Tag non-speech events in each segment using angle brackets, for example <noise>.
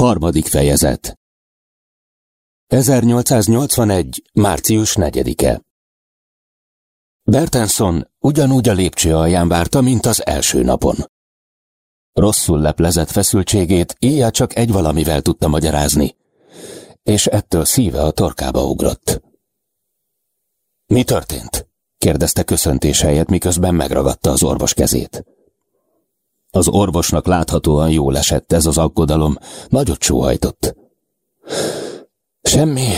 Harmadik fejezet 1881. március 4-e Bertenson ugyanúgy a lépcső alján várta, mint az első napon. Rosszul leplezett feszültségét éjjel csak egy valamivel tudta magyarázni, és ettől szíve a torkába ugrott. Mi történt? kérdezte köszöntés helyett, miközben megragadta az orvos kezét. Az orvosnak láthatóan jól esett ez az aggodalom, nagyot sóhajtott. Semmi,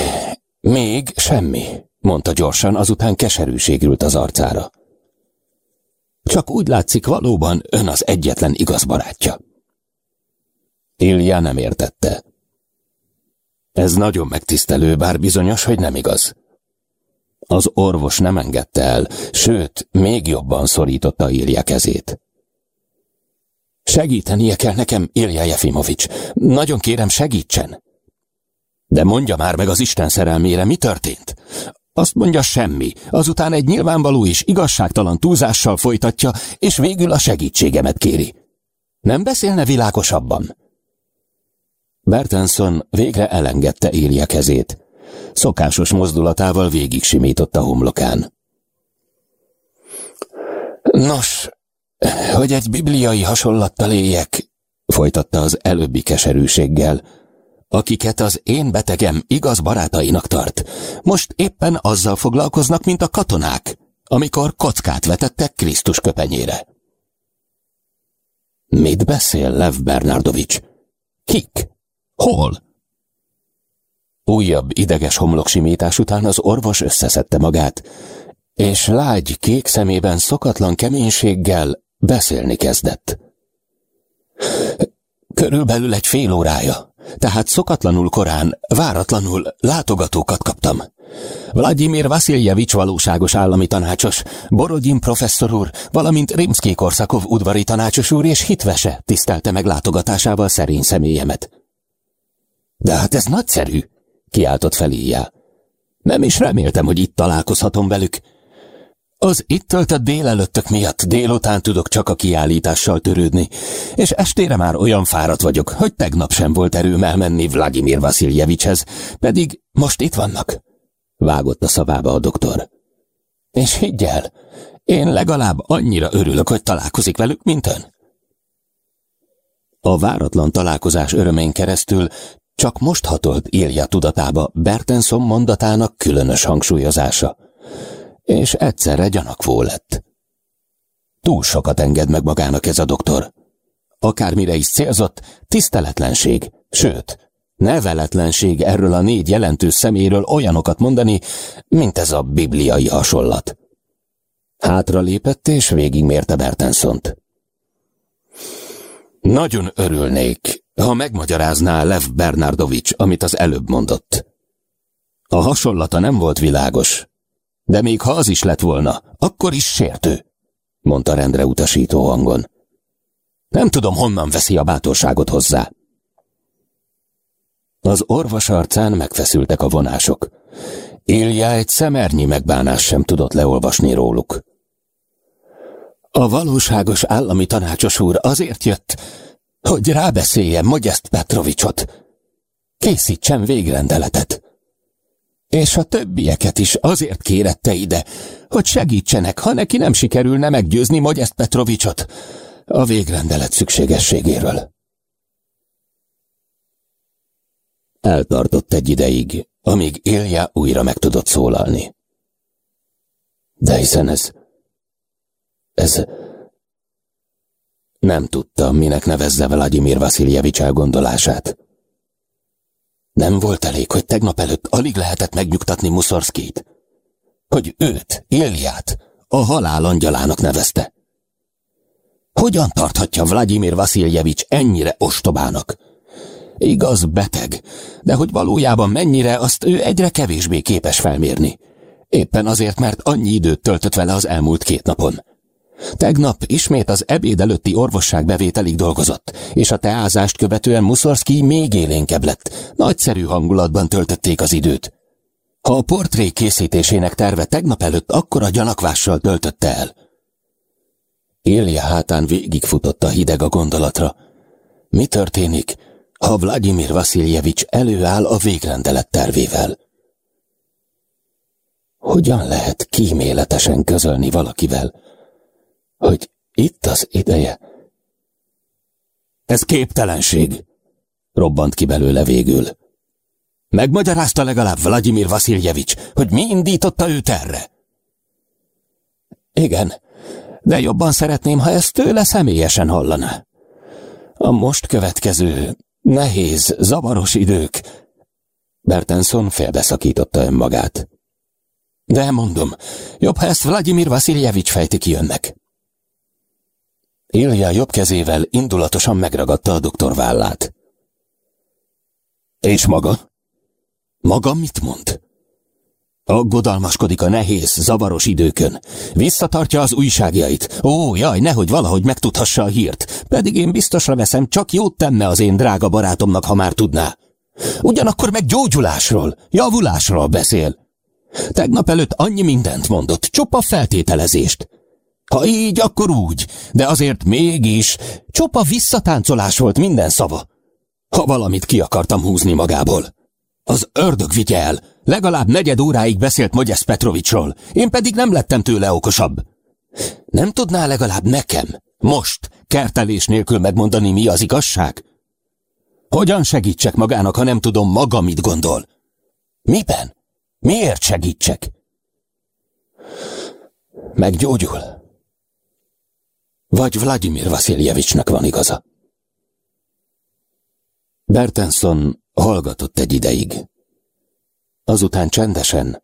még semmi, mondta gyorsan, azután keserűség ült az arcára. Csak úgy látszik, valóban ön az egyetlen igaz barátja. Ilja nem értette. Ez nagyon megtisztelő, bár bizonyos, hogy nem igaz. Az orvos nem engedte el, sőt, még jobban szorította Ilja kezét. Segítenie kell nekem, Ilja Jefimovics. Nagyon kérem, segítsen. De mondja már meg az Isten szerelmére, mi történt? Azt mondja semmi, azután egy nyilvánvaló és igazságtalan túlzással folytatja, és végül a segítségemet kéri. Nem beszélne világosabban? Bertenson végre elengedte Ilja kezét. Szokásos mozdulatával végig simított a homlokán. Nos, hogy egy bibliai hasonlattal éljek, folytatta az előbbi keserűséggel, akiket az én betegem igaz barátainak tart. Most éppen azzal foglalkoznak, mint a katonák, amikor kockát vetettek Krisztus köpenyére. Mit beszél Lev Bernardovics? Kik? Hol? Újabb ideges homloksimítás után az orvos összeszedte magát, és lágy kék szemében szokatlan keménységgel beszélni kezdett. Körülbelül egy fél órája, tehát szokatlanul korán, váratlanul látogatókat kaptam. Vladimir Vasiljevics valóságos állami tanácsos, Borodin professzor úr, valamint Rimszki Korszakov udvari tanácsos úr és hitvese tisztelte meg látogatásával szerény személyemet. De hát ez nagyszerű, kiáltott fel Nem is reméltem, hogy itt találkozhatom velük. Az itt töltött délelőttök miatt délután tudok csak a kiállítással törődni, és estére már olyan fáradt vagyok, hogy tegnap sem volt erőm elmenni Vladimir Vasiljevicshez, pedig most itt vannak. Vágott a szavába a doktor. És higgy el, én legalább annyira örülök, hogy találkozik velük, mint ön. A váratlan találkozás örömén keresztül csak most hatolt Ilja tudatába Bertenson mondatának különös hangsúlyozása és egyszerre gyanakvó lett. Túl sokat enged meg magának ez a doktor. Akármire is célzott, tiszteletlenség, sőt, neveletlenség erről a négy jelentős szeméről olyanokat mondani, mint ez a bibliai hasonlat. Hátra lépett és végigmérte Bertensont. Nagyon örülnék, ha megmagyarázná Lev Bernardovics, amit az előbb mondott. A hasonlata nem volt világos, de még ha az is lett volna, akkor is sértő, mondta rendre utasító hangon. Nem tudom, honnan veszi a bátorságot hozzá. Az orvos arcán megfeszültek a vonások. Ilja egy szemernyi megbánás sem tudott leolvasni róluk. A valóságos állami tanácsos úr azért jött, hogy rábeszéljem Mogyeszt Petrovicsot. Készítsen végrendeletet és a többieket is azért kérette ide, hogy segítsenek, ha neki nem sikerülne meggyőzni Mogyeszt Petrovicsot a végrendelet szükségességéről. Eltartott egy ideig, amíg Ilja újra meg tudott szólalni. De hiszen ez... Ez... Nem tudta, minek nevezze Vladimir Vasiljevics elgondolását. Nem volt elég, hogy tegnap előtt alig lehetett megnyugtatni Muszorszkét, hogy őt, Ilját, a halál angyalának nevezte. Hogyan tarthatja Vladimir Vasiljevics ennyire ostobának? Igaz, beteg, de hogy valójában mennyire, azt ő egyre kevésbé képes felmérni. Éppen azért, mert annyi időt töltött vele az elmúlt két napon. Tegnap ismét az ebéd előtti orvosság bevételig dolgozott, és a teázást követően Muszorszki még élénkebb lett. Nagyszerű hangulatban töltötték az időt. Ha a portré készítésének terve tegnap előtt akkora gyanakvással töltötte el. Ilja hátán végigfutott a hideg a gondolatra. Mi történik, ha Vladimir Vasiljevics előáll a végrendelet tervével. Hogyan lehet kíméletesen közölni valakivel, hogy itt az ideje? Ez képtelenség, robbant ki belőle végül. Megmagyarázta legalább Vladimir Vasiljevics, hogy mi indította őt erre? Igen, de jobban szeretném, ha ezt tőle személyesen hallaná. A most következő, nehéz, zavaros idők. Bertenson félbeszakította önmagát. De mondom, jobb, ha ezt Vladimir Vasiljevics fejti ki önnek. Ilja jobb kezével indulatosan megragadta a doktor vállát. És maga? Maga mit mond? Aggodalmaskodik a nehéz, zavaros időkön. Visszatartja az újságjait. Ó, jaj, nehogy valahogy megtudhassa a hírt. Pedig én biztosra veszem, csak jót tenne az én drága barátomnak, ha már tudná. Ugyanakkor meg gyógyulásról, javulásról beszél. Tegnap előtt annyi mindent mondott, csupa feltételezést. Ha így, akkor úgy, de azért mégis csupa visszatáncolás volt minden szava. Ha valamit ki akartam húzni magából. Az ördög vigye el, legalább negyed óráig beszélt Mogyesz Petrovicsról, én pedig nem lettem tőle okosabb. Nem tudná legalább nekem, most, kertelés nélkül megmondani, mi az igazság? Hogyan segítsek magának, ha nem tudom maga, mit gondol? Miben? Miért segítsek? Meggyógyul. Vagy Vladimir Vasiljevicsnek van igaza. Bertenson hallgatott egy ideig. Azután csendesen,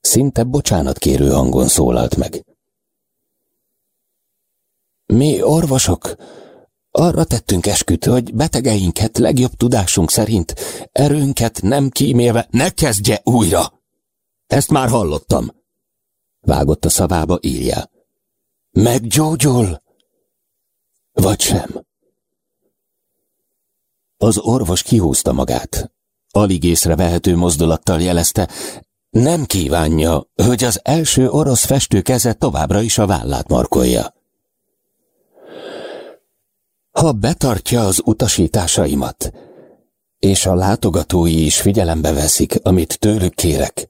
szinte bocsánatkérő hangon szólalt meg. Mi orvosok arra tettünk esküt, hogy betegeinket legjobb tudásunk szerint erőnket nem kímélve ne kezdje újra! Ezt már hallottam. Vágott a szavába írja. Meggyógyul? Vagy sem? Az orvos kihúzta magát. Alig észrevehető mozdulattal jelezte, nem kívánja, hogy az első orosz festő keze továbbra is a vállát markolja. Ha betartja az utasításaimat, és a látogatói is figyelembe veszik, amit tőlük kérek,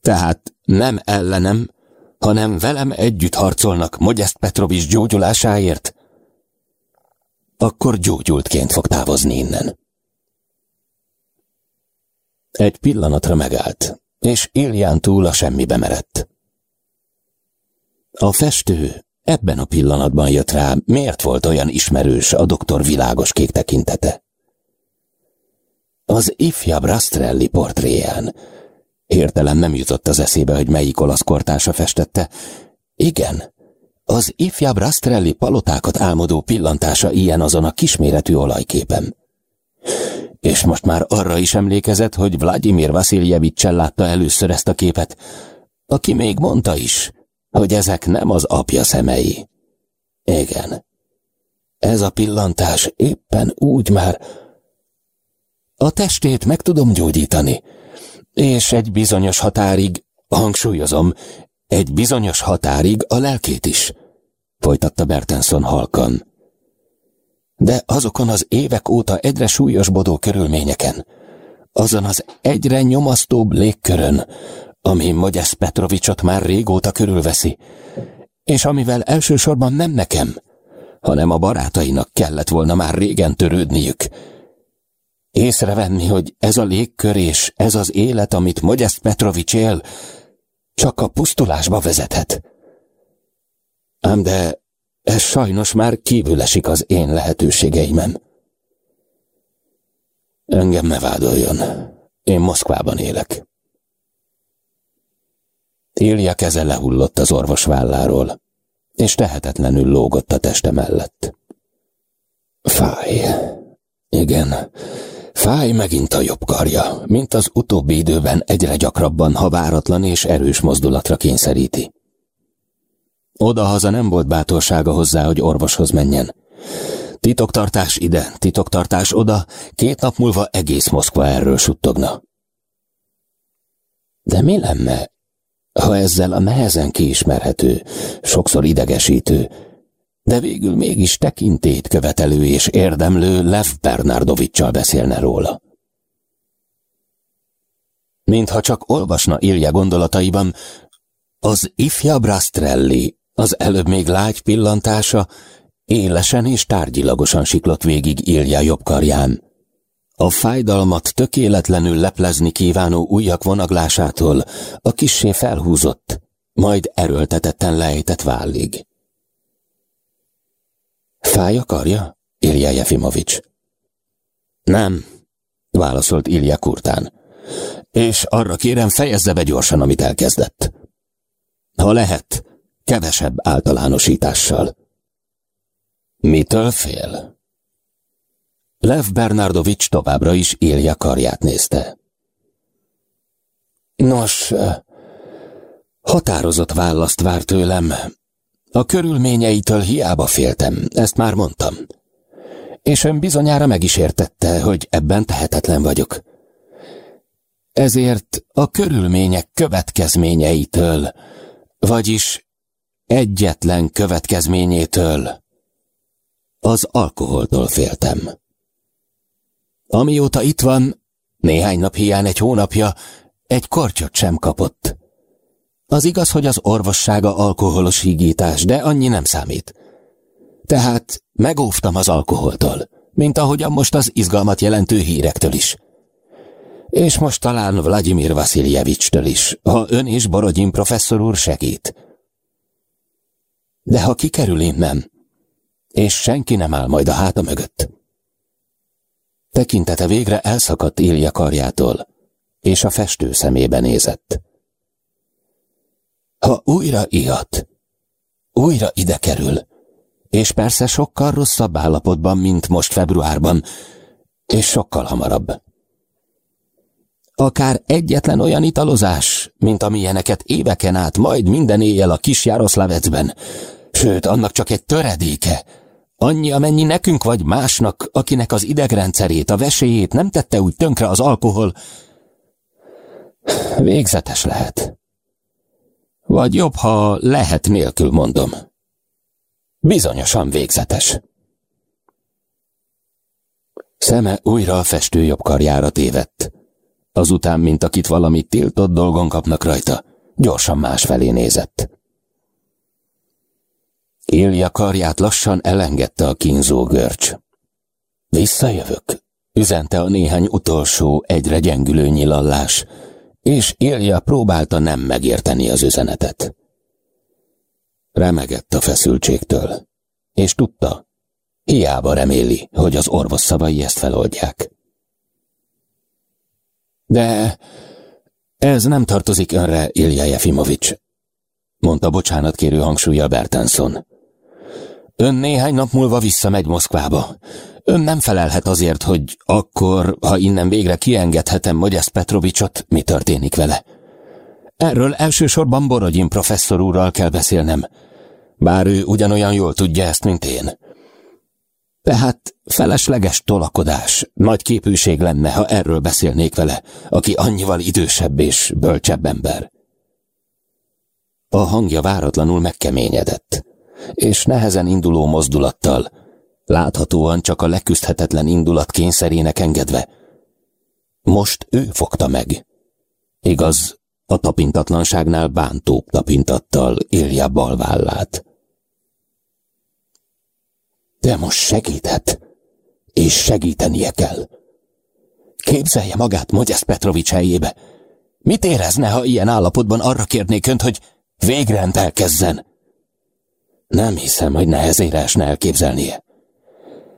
tehát nem ellenem, hanem velem együtt harcolnak Mogyeszt Petrovics gyógyulásáért, akkor gyógyultként fog távozni innen. Egy pillanatra megállt, és Ilján túl a semmibe merett. A festő ebben a pillanatban jött rá, miért volt olyan ismerős a doktor világos kék tekintete. Az ifjabb Rastrelli portréján, Hirtelen nem jutott az eszébe, hogy melyik olasz kortársa festette. Igen, az ifjabb Rastrelli palotákat álmodó pillantása ilyen azon a kisméretű olajképen. És most már arra is emlékezett, hogy Vladimir Vasiljevicsel látta először ezt a képet, aki még mondta is, hogy ezek nem az apja szemei. Igen, ez a pillantás éppen úgy már... A testét meg tudom gyógyítani, és egy bizonyos határig, hangsúlyozom, egy bizonyos határig a lelkét is, folytatta Bertenson halkan. De azokon az évek óta egyre súlyosbodó körülményeken, azon az egyre nyomasztóbb légkörön, ami Mogyesz Petrovicsot már régóta körülveszi, és amivel elsősorban nem nekem, hanem a barátainak kellett volna már régen törődniük, Észrevenni, hogy ez a légkör és ez az élet, amit Mogyeszt Petrovics él, csak a pusztulásba vezethet. Ám de ez sajnos már kívül esik az én lehetőségeimem. Engem ne vádoljon. Én Moszkvában élek. Ilja keze lehullott az orvos válláról, és tehetetlenül lógott a teste mellett. Fáj. Igen, Fáj megint a jobb karja, mint az utóbbi időben egyre gyakrabban, ha váratlan és erős mozdulatra kényszeríti. Oda-haza nem volt bátorsága hozzá, hogy orvoshoz menjen. Titoktartás ide, titoktartás oda, két nap múlva egész Moszkva erről suttogna. De mi lenne, ha ezzel a nehezen kiismerhető, sokszor idegesítő, de végül mégis tekintét követelő és érdemlő Lev Bernardovicsal beszélne róla. Mintha csak olvasna Ilja gondolataiban, az ifjabb Rastrelli, az előbb még lágy pillantása, élesen és tárgyilagosan siklott végig Ilja jobb karján. A fájdalmat tökéletlenül leplezni kívánó ujjak vonaglásától a kissé felhúzott, majd erőltetetten lejtett vállig. Fáj a karja? Ilja Jefimovics. Nem, válaszolt Ilja kurtán. És arra kérem, fejezze be gyorsan, amit elkezdett. Ha lehet, kevesebb általánosítással. Mitől fél? Lev Bernardovics továbbra is Ilja karját nézte. Nos, határozott választ vár tőlem. A körülményeitől hiába féltem, ezt már mondtam. És ön bizonyára meg is értette, hogy ebben tehetetlen vagyok. Ezért a körülmények következményeitől, vagyis egyetlen következményétől, az alkoholtól féltem. Amióta itt van, néhány nap hiány egy hónapja, egy kortyot sem kapott. Az igaz, hogy az orvossága alkoholos hígítás, de annyi nem számít. Tehát megóvtam az alkoholtól, mint ahogyan most az izgalmat jelentő hírektől is. És most talán Vladimir Vasziljevics-től is, ha ön és Borodin professzor úr segít. De ha kikerül innen, és senki nem áll majd a háta mögött. Tekintete végre elszakadt Ilja karjától, és a festő szemébe nézett. Ha újra ihat, újra ide kerül, és persze sokkal rosszabb állapotban, mint most februárban, és sokkal hamarabb. Akár egyetlen olyan italozás, mint amilyeneket éveken át majd minden éjjel a kis Jaroszlavecben, sőt, annak csak egy töredéke, Annyi, amennyi nekünk vagy másnak, akinek az idegrendszerét, a veséjét nem tette úgy tönkre az alkohol, végzetes lehet. Vagy jobb, ha lehet nélkül mondom. Bizonyosan végzetes. Szeme újra a festő jobb karjára tévedt. Azután, mint akit valamit tiltott dolgon kapnak rajta, gyorsan másfelé nézett. Ilja karját lassan elengedte a kínzó görcs. Visszajövök, üzente a néhány utolsó, egyre gyengülő nyilallás, és Ilja próbálta nem megérteni az üzenetet. Remegett a feszültségtől, és tudta, hiába reméli, hogy az orvos szavai ezt feloldják. De ez nem tartozik önre, Ilja Jefimovics, mondta bocsánat kérő hangsúlya Bertenson. Ön néhány nap múlva visszamegy Moszkvába. Ön nem felelhet azért, hogy akkor, ha innen végre kiengedhetem Mogyesz Petrovicsot, mi történik vele. Erről elsősorban Borodin professzor úrral kell beszélnem, bár ő ugyanolyan jól tudja ezt, mint én. Tehát felesleges tolakodás, nagy képűség lenne, ha erről beszélnék vele, aki annyival idősebb és bölcsebb ember. A hangja váratlanul megkeményedett és nehezen induló mozdulattal, láthatóan csak a leküzdhetetlen indulat kényszerének engedve. Most ő fogta meg. Igaz, a tapintatlanságnál bántóbb tapintattal Ilja balvállát. De most segíthet, és segítenie kell. Képzelje magát Mogyesz Petrovics helyébe. Mit érezne, ha ilyen állapotban arra kérnék önt, hogy végre rendelkezzen? Nem hiszem, hogy nehezére esne elképzelnie.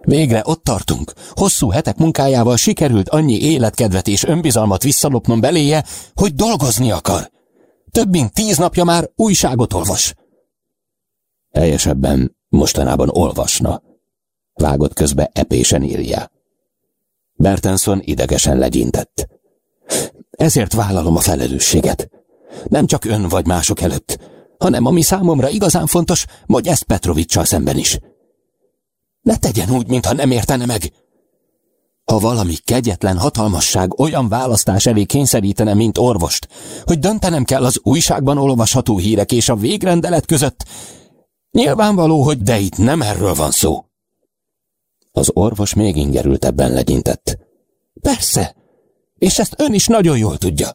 Végre ott tartunk. Hosszú hetek munkájával sikerült annyi életkedvet és önbizalmat visszalopnom beléje, hogy dolgozni akar. Több mint tíz napja már újságot olvas. Helyesebben mostanában olvasna. Vágott közbe epésen írja. Bertenson idegesen legyintett. Ezért vállalom a felelősséget. Nem csak ön vagy mások előtt, hanem ami számomra igazán fontos, ezt Petrovicsal szemben is. Ne tegyen úgy, mintha nem értene meg. Ha valami kegyetlen hatalmasság olyan választás elé kényszerítene, mint orvost, hogy döntenem kell az újságban olvasható hírek és a végrendelet között, Nyilvánvaló, hogy de itt nem erről van szó. Az orvos még ingerültebben legyintett. Persze, és ezt ön is nagyon jól tudja.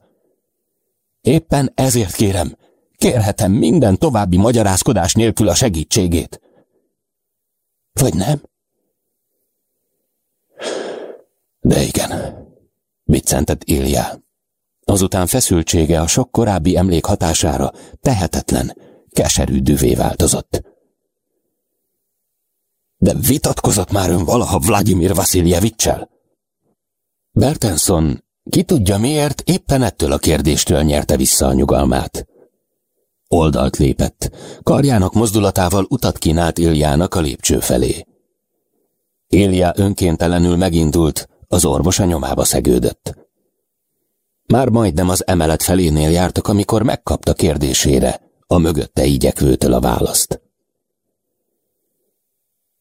Éppen ezért kérem, kérhetem minden további magyarázkodás nélkül a segítségét. Vagy nem? De igen, viccentett Ilja. Azután feszültsége a sok korábbi emlék hatására tehetetlen, keserű düvé változott. De vitatkozott már ön valaha Vladimir Vasiljevicsel? Bertenson, ki tudja miért, éppen ettől a kérdéstől nyerte vissza a nyugalmát. Oldalt lépett, karjának mozdulatával utat kínált Iljának a lépcső felé. Ilja önkéntelenül megindult, az orvos a nyomába szegődött. Már majdnem az emelet felénél jártak, amikor megkapta kérdésére a mögötte igyekvőtől a választ.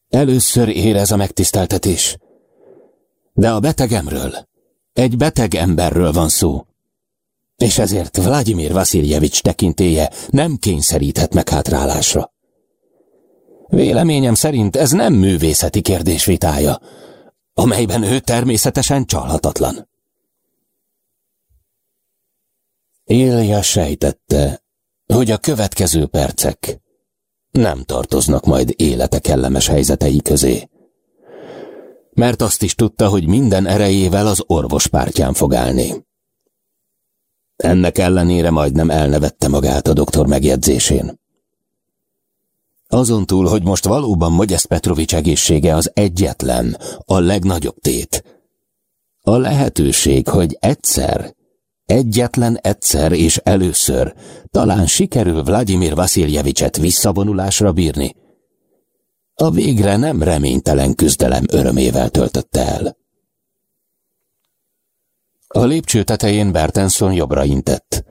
Először érez a megtiszteltetés. De a betegemről, egy beteg emberről van szó. És ezért Vladimir Vasiljevics tekintéje nem kényszeríthet meghátrálásra. Véleményem szerint ez nem művészeti kérdés vitája, amelyben ő természetesen csalhatatlan. Élja sejtette, hogy a következő percek nem tartoznak majd élete kellemes helyzetei közé. Mert azt is tudta, hogy minden erejével az orvos pártján fog állni. Ennek ellenére majdnem elnevette magát a doktor megjegyzésén. Azon túl, hogy most valóban Mogyesz Petrovics egészsége az egyetlen, a legnagyobb tét. A lehetőség, hogy egyszer Egyetlen egyszer és először talán sikerül Vladimir Vasiljevicset visszavonulásra bírni. A végre nem reménytelen küzdelem örömével töltötte el. A lépcső tetején Bertenson jobbra intett,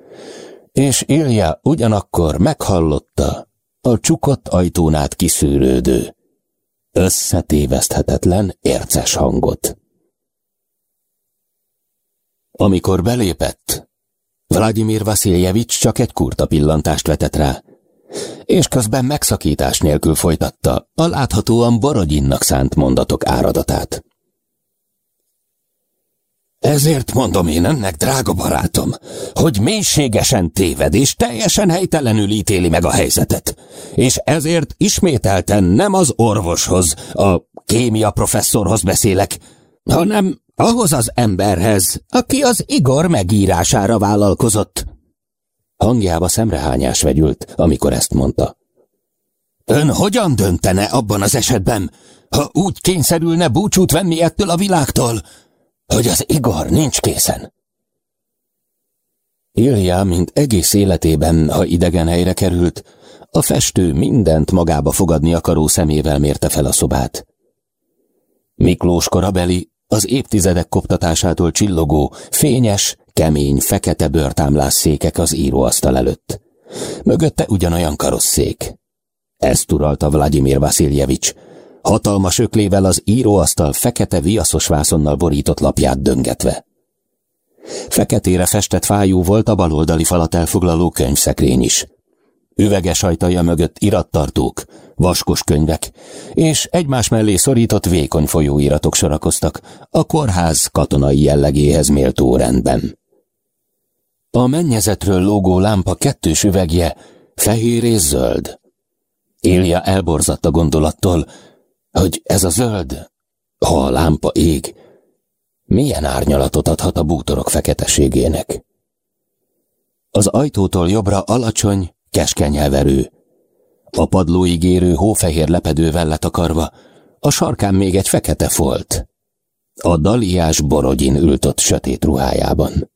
és Ilja ugyanakkor meghallotta a csukott ajtón át kiszűrődő, összetéveszthetetlen érces hangot. Amikor belépett, Vladimir Vasiljevics csak egy kurta pillantást vetett rá, és közben megszakítás nélkül folytatta a láthatóan Borodinnak szánt mondatok áradatát. Ezért mondom én ennek, drága barátom, hogy mélységesen téved és teljesen helytelenül ítéli meg a helyzetet. És ezért ismételten nem az orvoshoz, a kémia professzorhoz beszélek, hanem ahhoz az emberhez, aki az Igor megírására vállalkozott. Hangjába szemrehányás vegyült, amikor ezt mondta. Ön hogyan döntene abban az esetben, ha úgy kényszerülne búcsút venni ettől a világtól, hogy az Igor nincs készen? Ilja, mint egész életében, ha idegen helyre került, a festő mindent magába fogadni akaró szemével mérte fel a szobát. Miklós korabeli az évtizedek koptatásától csillogó, fényes, kemény, fekete bőrtámlás székek az íróasztal előtt. Mögötte ugyanolyan karosszék. Ezt uralta Vladimir Vasiljevics, hatalmas öklével az íróasztal fekete viaszos vászonnal borított lapját döngetve. Feketére festett fájú volt a baloldali falat elfoglaló könyvszekrény is. Üveges ajtaja mögött irattartók, vaskos könyvek, és egymás mellé szorított vékony folyóiratok sorakoztak a kórház katonai jellegéhez méltó rendben. A mennyezetről lógó lámpa kettős üvegje fehér és zöld. Élja elborzadt a gondolattól, hogy ez a zöld, ha a lámpa ég, milyen árnyalatot adhat a bútorok feketeségének. Az ajtótól jobbra alacsony, keskeny elverő, a padlóig érő hófehér lepedővel letakarva, a sarkán még egy fekete folt. A daliás borodin ült ott sötét ruhájában.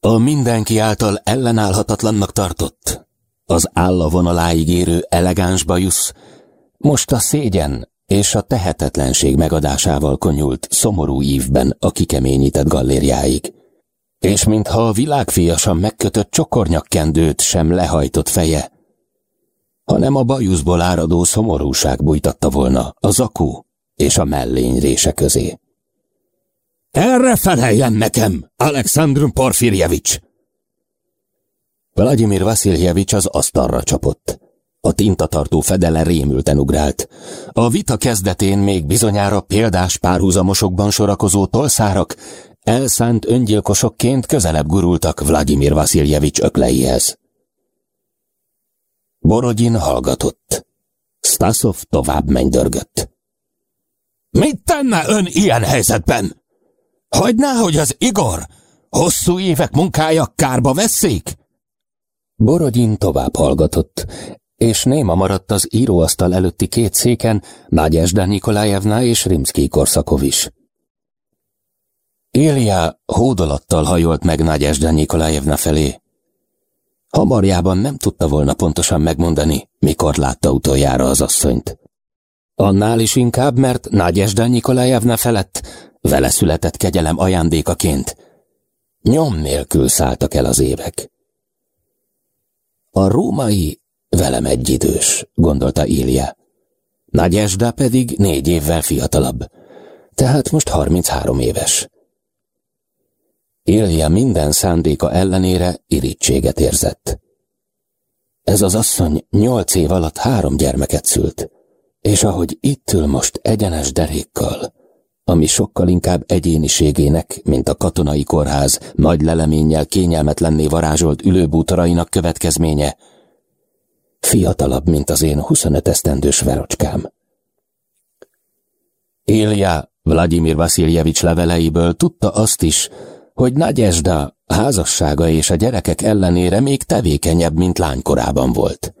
A mindenki által ellenállhatatlannak tartott, az állavonaláig érő elegáns bajusz, most a szégyen és a tehetetlenség megadásával konyult szomorú ívben a kikeményített gallériáig. És mintha a világfiasan megkötött csokornyakkendőt sem lehajtott feje, hanem a bajuszból áradó szomorúság bújtatta volna a zakó és a mellény rése közé. Erre feleljen nekem, Alexandr Porfirjevics! Vladimir Vasiljevics az asztalra csapott. A tintatartó fedele rémülten ugrált. A vita kezdetén még bizonyára példás párhuzamosokban sorakozó tolszárak elszánt öngyilkosokként közelebb gurultak Vladimir Vasiljevics ökleihez. Borodin hallgatott. Stasov tovább mennydörgött. Mit tenne ön ilyen helyzetben? Hagyná, hogy az Igor hosszú évek munkája kárba veszék? Borodin tovább hallgatott, és néma maradt az íróasztal előtti két széken Nagyesda Nikolajevna és Rimszki Korszakov is. Ilja hódolattal hajolt meg Nagyesda Nikolajevna felé. Hamarjában nem tudta volna pontosan megmondani, mikor látta utoljára az asszonyt. Annál is inkább, mert Nagyesda Nikolajevna felett vele született kegyelem ajándékaként. Nyom nélkül szálltak el az évek. A római velem egyidős, gondolta Ilja. Nagyesda pedig négy évvel fiatalabb, tehát most 33 éves. Ilja minden szándéka ellenére irítséget érzett. Ez az asszony nyolc év alatt három gyermeket szült, és ahogy itt ül most egyenes derékkal, ami sokkal inkább egyéniségének, mint a katonai kórház nagy leleménnyel kényelmetlenné varázsolt ülőbútorainak következménye, fiatalabb, mint az én 25 esztendős verocskám. Ilja Vladimir Vasiljevics leveleiből tudta azt is, hogy Nagyesda házassága és a gyerekek ellenére még tevékenyebb, mint lánykorában volt.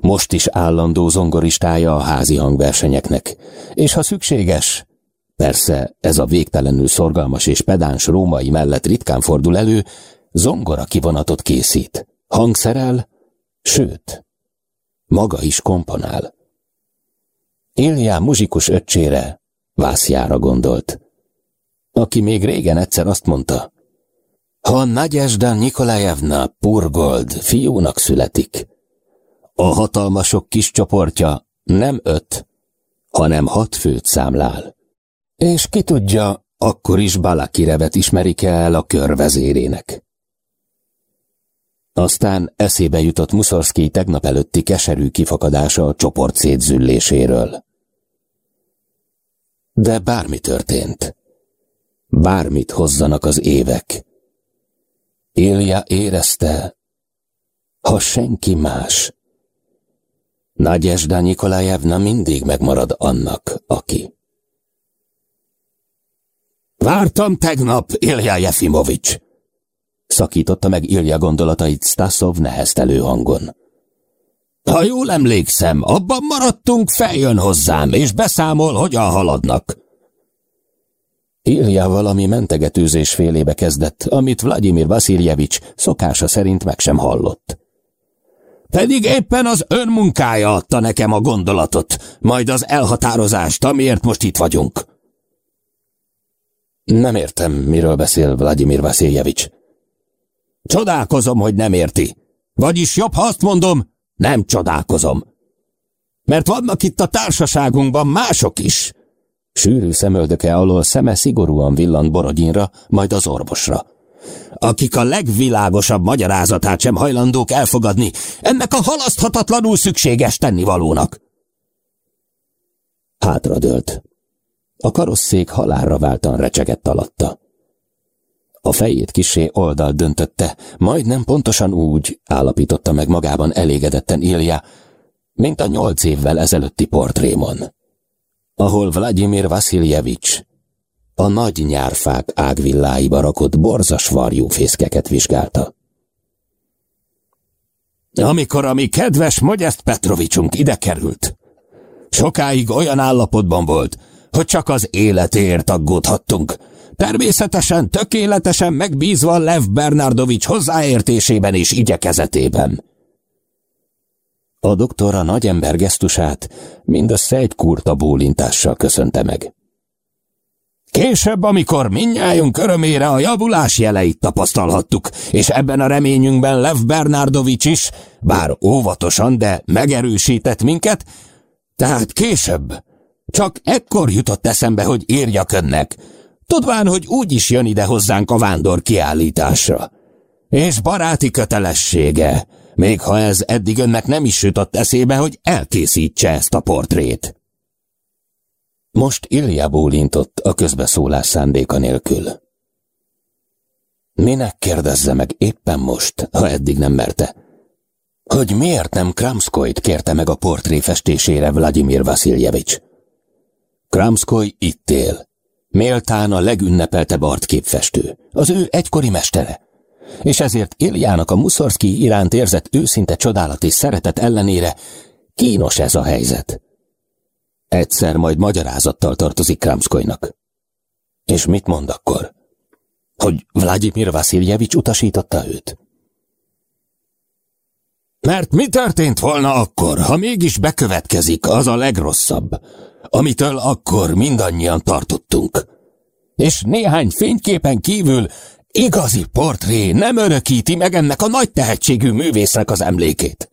Most is állandó zongoristája a házi hangversenyeknek, és ha szükséges, persze ez a végtelenül szorgalmas és pedáns római mellett ritkán fordul elő, zongora kivonatot készít, hangszerel, sőt, maga is komponál. Iljá muzsikus öccsére, Vászjára gondolt aki még régen egyszer azt mondta, ha Nagyesda Nikolajevna Purgold fiúnak születik, a hatalmasok kis csoportja nem öt, hanem hat főt számlál. És ki tudja, akkor is Balakirevet ismerik el a körvezérének. Aztán eszébe jutott Muszorszki tegnap előtti keserű kifakadása a csoport szétzülléséről. De bármi történt. Bármit hozzanak az évek. Ilja érezte, ha senki más, Nagyesda Nikolajevna mindig megmarad annak, aki. Vártam tegnap, Ilja Jefimovics! Szakította meg Ilja gondolatait Stasov neheztelő hangon. Ha jól emlékszem, abban maradtunk, feljön hozzám, és beszámol, hogyan haladnak. Ilja valami mentegetőzés félébe kezdett, amit Vladimir Vasiljevics szokása szerint meg sem hallott. Pedig éppen az ön munkája adta nekem a gondolatot, majd az elhatározást, amiért most itt vagyunk. Nem értem, miről beszél Vladimir Vasiljevics. Csodálkozom, hogy nem érti. Vagyis jobb, ha azt mondom, nem csodálkozom. Mert vannak itt a társaságunkban mások is, Sűrű szemöldöke alól szeme szigorúan villant Borodinra, majd az orvosra. Akik a legvilágosabb magyarázatát sem hajlandók elfogadni, ennek a halaszthatatlanul szükséges tennivalónak. Hátradőlt. A karosszék halálra váltan recsegett alatta. A fejét kisé oldal döntötte, majdnem pontosan úgy állapította meg magában elégedetten Ilja, mint a nyolc évvel ezelőtti portrémon ahol Vladimir Vasiljevics a nagy nyárfák ágvilláiba rakott borzas fészkeket vizsgálta. Amikor a mi kedves Mogyeszt Petrovicsunk ide került, sokáig olyan állapotban volt, hogy csak az életért aggódhattunk, természetesen tökéletesen megbízva Lev Bernardovics hozzáértésében és igyekezetében. A doktor a nagyember gesztusát mindössze egy kurta bólintással köszönte meg. Később, amikor minnyájunk örömére a javulás jeleit tapasztalhattuk, és ebben a reményünkben Lev Bernardovics is, bár óvatosan, de megerősített minket, tehát később, csak ekkor jutott eszembe, hogy írjak önnek, tudván, hogy úgy is jön ide hozzánk a vándor kiállításra. És baráti kötelessége, még ha ez eddig önnek nem is jutott eszébe, hogy elkészítse ezt a portrét. Most Ilja bólintott a közbeszólás szándéka nélkül. Minek kérdezze meg éppen most, ha eddig nem merte? Hogy miért nem Kramskoyt kérte meg a portré festésére Vladimir Vasiljevics? Kramskoy itt él. Méltán a legünnepeltebb artképfestő, az ő egykori mestere. És ezért Iljának a Muszorszki iránt érzett őszinte csodálat és szeretet ellenére kínos ez a helyzet. Egyszer majd magyarázattal tartozik Kramskoynak. És mit mond akkor? Hogy Vladimir Vasiljevics utasította őt? Mert mi történt volna akkor, ha mégis bekövetkezik az a legrosszabb, amitől akkor mindannyian tartottunk? És néhány fényképen kívül igazi portré nem örökíti meg ennek a nagy tehetségű művésznek az emlékét.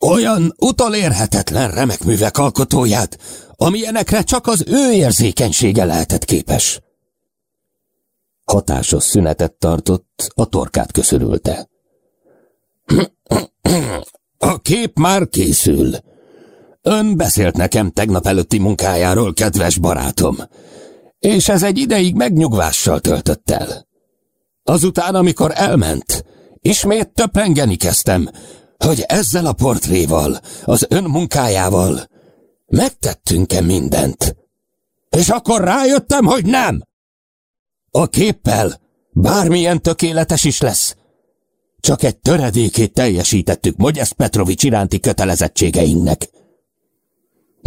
Olyan utolérhetetlen remek művek alkotóját, amilyenekre csak az ő érzékenysége lehetett képes. Hatásos szünetet tartott, a torkát köszörülte. <clears throat> A kép már készül. Ön beszélt nekem tegnap előtti munkájáról, kedves barátom, és ez egy ideig megnyugvással töltött el. Azután, amikor elment, ismét töprengeni kezdtem, hogy ezzel a portréval, az ön munkájával megtettünk-e mindent. És akkor rájöttem, hogy nem. A képpel bármilyen tökéletes is lesz, csak egy töredékét teljesítettük Mogyesz Petrovics iránti kötelezettségeinknek.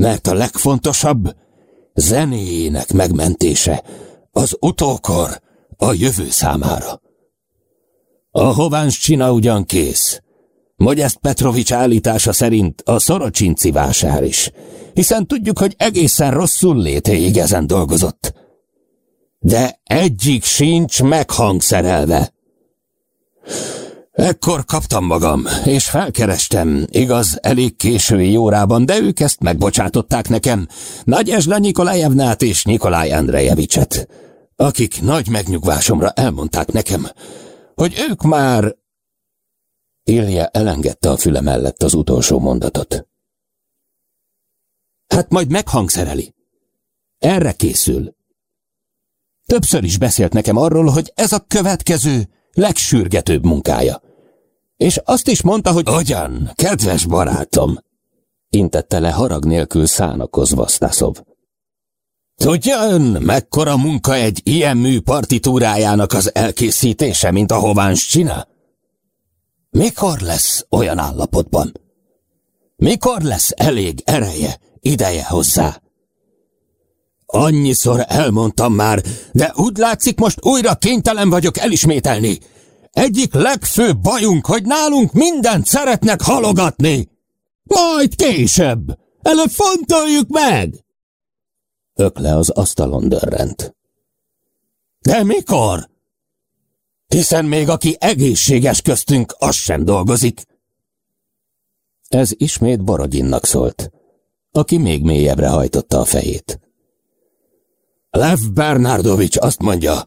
Mert a legfontosabb zenéjének megmentése az utókor a jövő számára. A Hovánscsina ugyan kész, Mogyeszt Petrovics állítása szerint a Szorocsinci vásár is, hiszen tudjuk, hogy egészen rosszul létéig ezen dolgozott. De egyik sincs meghangszerelve. Ekkor kaptam magam, és felkerestem, igaz, elég késői órában, de ők ezt megbocsátották nekem, Nagy Ezsla Nikolajevnát és Nikolaj Andrejevicset, akik nagy megnyugvásomra elmondták nekem, hogy ők már... Ilja elengedte a füle mellett az utolsó mondatot. Hát majd meghangszereli. Erre készül. Többször is beszélt nekem arról, hogy ez a következő legsürgetőbb munkája. És azt is mondta, hogy Hogyan, kedves barátom, intette le harag nélkül szánakozva Stasov. Tudja ön, mekkora munka egy ilyen mű partitúrájának az elkészítése, mint a hováns csina? Mikor lesz olyan állapotban? Mikor lesz elég ereje, ideje hozzá? Annyiszor elmondtam már, de úgy látszik most újra kénytelen vagyok elismételni. Egyik legfőbb bajunk, hogy nálunk mindent szeretnek halogatni. Majd később. Előbb fontoljuk meg! Ökle az asztalon dörrent. De mikor? Hiszen még aki egészséges köztünk, az sem dolgozik. Ez ismét Borodinnak szólt, aki még mélyebbre hajtotta a fejét. Lev Bernardovics azt mondja,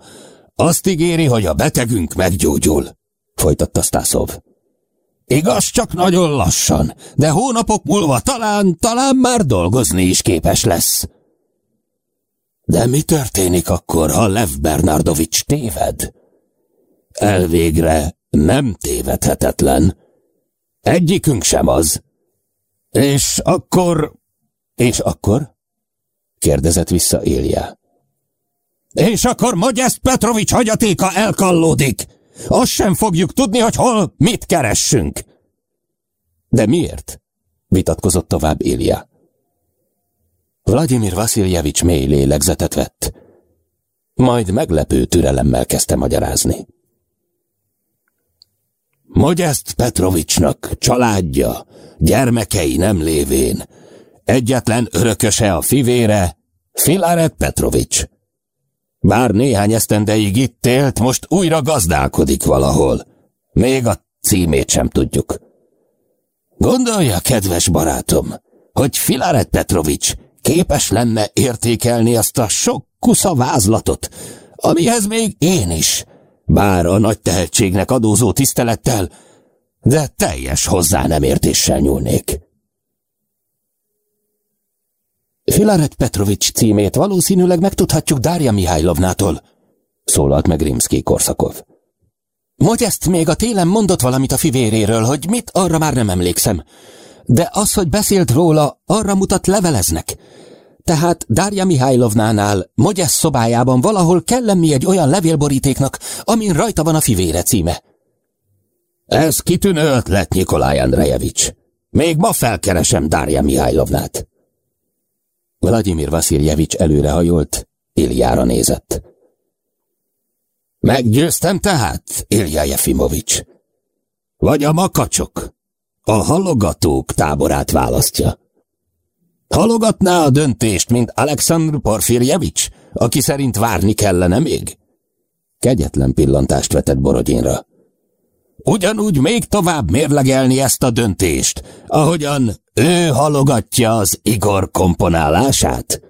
azt ígéri, hogy a betegünk meggyógyul, folytatta Stasov. Igaz, csak nagyon lassan, de hónapok múlva talán, talán már dolgozni is képes lesz. De mi történik akkor, ha Lev Bernardovics téved? Elvégre nem tévedhetetlen. Egyikünk sem az. És akkor... És akkor? kérdezett vissza Ilja. És akkor Magyesz Petrovics hagyatéka elkallódik. Azt sem fogjuk tudni, hogy hol mit keressünk. De miért? vitatkozott tovább Ilja. Vladimir Vasiljevics mély lélegzetet vett. Majd meglepő türelemmel kezdte magyarázni. Mogyeszt Petrovicsnak családja, gyermekei nem lévén, egyetlen örököse a fivére, Filaret Petrovics. Bár néhány esztendeig itt élt, most újra gazdálkodik valahol. Még a címét sem tudjuk. Gondolja, kedves barátom, hogy Filaret Petrovics képes lenne értékelni azt a sok kusza vázlatot, amihez még én is, bár a nagy tehetségnek adózó tisztelettel, de teljes hozzá nem értéssel nyúlnék. Filaret Petrovics címét valószínűleg megtudhatjuk Dária Mihálylovnától, szólalt meg Rimszki Korszakov. ezt még a télen mondott valamit a fivéréről, hogy mit, arra már nem emlékszem. De az, hogy beszélt róla, arra mutat leveleznek. Tehát Dária Mihálylovnánál, Mogyesz szobájában valahol kell lenni egy olyan levélborítéknak, amin rajta van a fivére címe. Ez kitűnő ötlet, Nikolaj Andrejevics. Még ma felkeresem Dária Mihálylovnát. Vladimir Vasiljevics előrehajolt, Iljára nézett. Meggyőztem tehát, Ilja Jefimovics. Vagy a makacsok, a halogatók táborát választja. Halogatná a döntést, mint Alexandr Porfirjevics, aki szerint várni kellene még? Kegyetlen pillantást vetett Borodinra. Ugyanúgy még tovább mérlegelni ezt a döntést, ahogyan ő halogatja az Igor komponálását?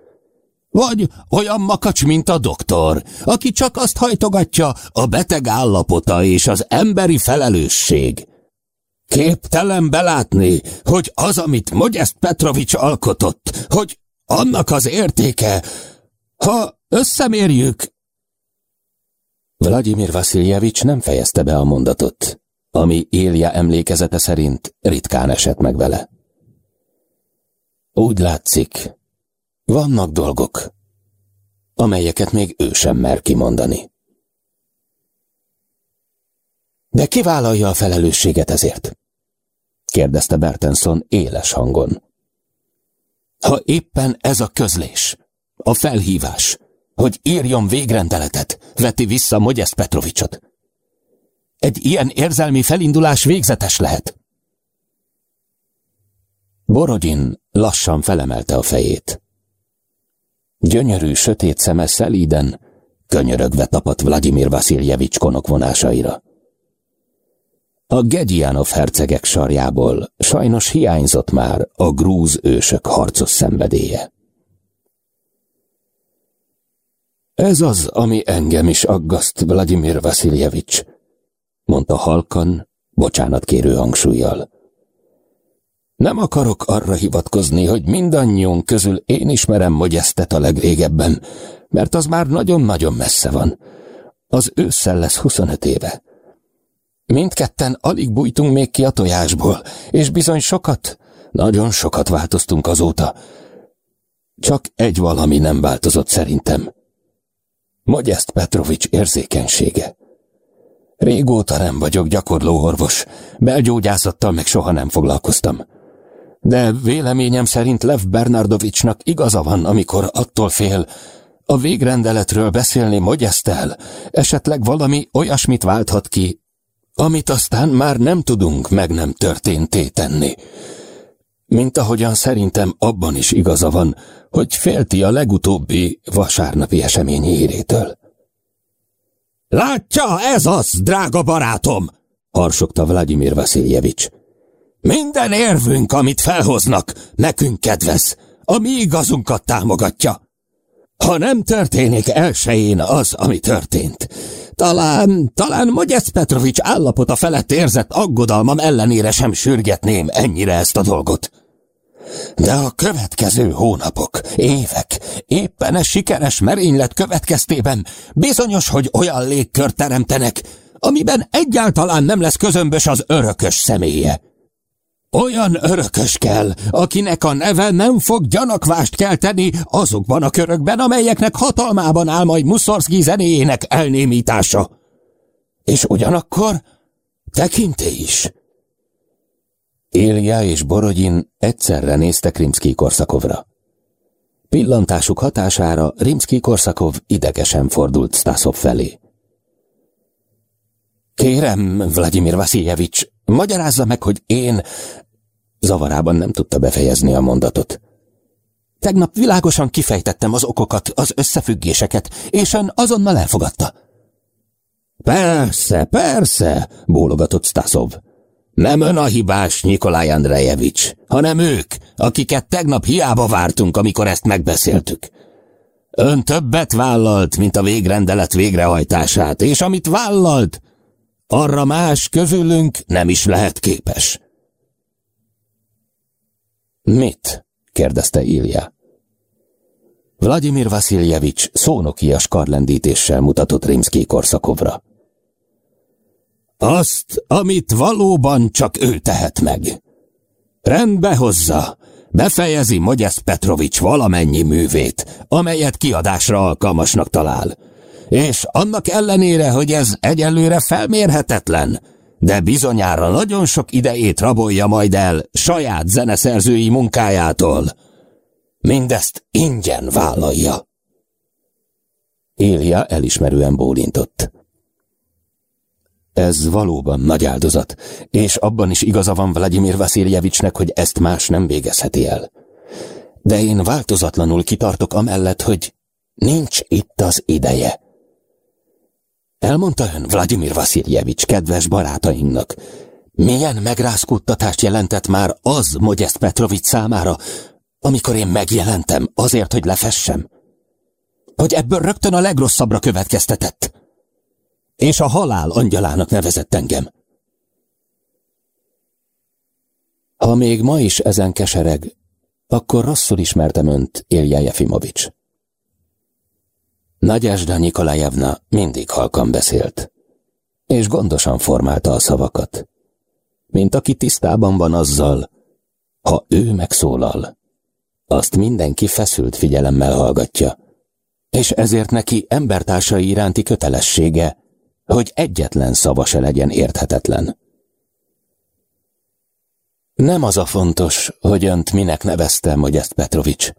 Vagy olyan makacs, mint a doktor, aki csak azt hajtogatja a beteg állapota és az emberi felelősség. Képtelen belátni, hogy az, amit Mogyeszt Petrovics alkotott, hogy annak az értéke, ha összemérjük... Vladimir Vasiljevics nem fejezte be a mondatot, ami Ilja emlékezete szerint ritkán esett meg vele. Úgy látszik, vannak dolgok, amelyeket még ő sem mer kimondani. De ki vállalja a felelősséget ezért? kérdezte Bertenson éles hangon. Ha éppen ez a közlés, a felhívás, hogy írjon végrendeletet, veti vissza Mogyesz Petrovicsot. Egy ilyen érzelmi felindulás végzetes lehet. Borodin lassan felemelte a fejét. Gyönyörű, sötét szeme szelíden, könyörögve tapadt Vladimir Vasiljevics konokvonásaira. A Gegyánov hercegek sarjából sajnos hiányzott már a grúz ősök harcos szenvedélye. Ez az, ami engem is aggaszt, Vladimir Vasiljevics, mondta halkan, bocsánat kérő hangsúlyjal. Nem akarok arra hivatkozni, hogy mindannyiunk közül én ismerem Mogyesztet a legrégebben, mert az már nagyon-nagyon messze van. Az ősszel lesz 25 éve. Mindketten alig bújtunk még ki a tojásból, és bizony sokat, nagyon sokat változtunk azóta. Csak egy valami nem változott szerintem. Mogyeszt Petrovics érzékenysége. Régóta nem vagyok gyakorló orvos, belgyógyászattal meg soha nem foglalkoztam. De véleményem szerint Lev Bernardovicsnak igaza van, amikor attól fél, a végrendeletről beszélni Mogyesztel, esetleg valami olyasmit válthat ki, amit aztán már nem tudunk meg nem történté tenni. Mint ahogyan szerintem abban is igaza van, hogy félti a legutóbbi vasárnapi esemény hírétől. Látja, ez az, drága barátom! harsogta Vladimir Vasiljevics. Minden érvünk, amit felhoznak, nekünk kedvez, a mi igazunkat támogatja. Ha nem történik elsején az, ami történt, talán, talán Mogyesz Petrovics állapota felett érzett aggodalmam ellenére sem sürgetném ennyire ezt a dolgot. De a következő hónapok, évek, éppen ez sikeres merénylet következtében bizonyos, hogy olyan légkört teremtenek, amiben egyáltalán nem lesz közömbös az örökös személye. Olyan örökös kell, akinek a neve nem fog gyanakvást kelteni azokban a körökben, amelyeknek hatalmában áll majd Muszorszki zenéjének elnémítása. És ugyanakkor tekinté is. Ilja és Borodin egyszerre néztek Rimszki Korszakovra. Pillantásuk hatására Rimszki Korszakov idegesen fordult Stasov felé. Kérem, Vladimir Vasiljevics, magyarázza meg, hogy én Zavarában nem tudta befejezni a mondatot. Tegnap világosan kifejtettem az okokat, az összefüggéseket, és ön azonnal elfogadta. Persze, persze, bólogatott Stasov. Nem ön a hibás, Nikolaj Andrejevics, hanem ők, akiket tegnap hiába vártunk, amikor ezt megbeszéltük. Ön többet vállalt, mint a végrendelet végrehajtását, és amit vállalt, Arra más közülünk nem is lehet képes. Mit? kérdezte Ilja. Vladimir Vasiljevics szónokias karlendítéssel mutatott Rimszki korszakovra. Azt, amit valóban csak ő tehet meg. Rendbe hozza, befejezi Mogyesz Petrovics valamennyi művét, amelyet kiadásra alkalmasnak talál. És annak ellenére, hogy ez egyelőre felmérhetetlen, de bizonyára nagyon sok idejét rabolja majd el saját zeneszerzői munkájától. Mindezt ingyen vállalja. Élia elismerően bólintott. Ez valóban nagy áldozat, és abban is igaza van Vladimir Vasiljevicsnek, hogy ezt más nem végezheti el. De én változatlanul kitartok amellett, hogy nincs itt az ideje. Elmondta ön Vladimir Vasiljevics kedves barátainknak, milyen megrázkódtatást jelentett már az Mogyeszt Petrovics számára, amikor én megjelentem azért, hogy lefessem? Hogy ebből rögtön a legrosszabbra következtetett és a halál angyalának nevezett engem. Ha még ma is ezen kesereg, akkor rosszul ismertem önt, Ilja Jefimovics. Nagyesda Nikolajevna mindig halkan beszélt, és gondosan formálta a szavakat, mint aki tisztában van azzal, ha ő megszólal, azt mindenki feszült figyelemmel hallgatja, és ezért neki embertársai iránti kötelessége, hogy egyetlen szava se legyen érthetetlen. Nem az a fontos, hogy önt minek neveztem, hogy ezt Petrovics.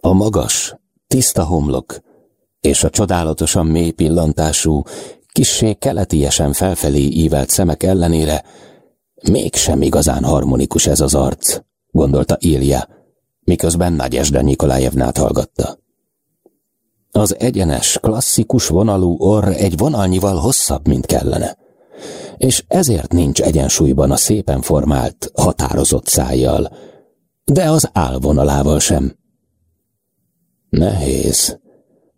A magas, tiszta homlok és a csodálatosan mély pillantású, kissé keletiesen felfelé ívelt szemek ellenére mégsem igazán harmonikus ez az arc, gondolta Ilja, miközben Nagyesda Nikolájevnát hallgatta. Az egyenes, klasszikus vonalú orr egy vonalnyival hosszabb, mint kellene. És ezért nincs egyensúlyban a szépen formált, határozott szájjal, de az álvonalával sem. Nehéz,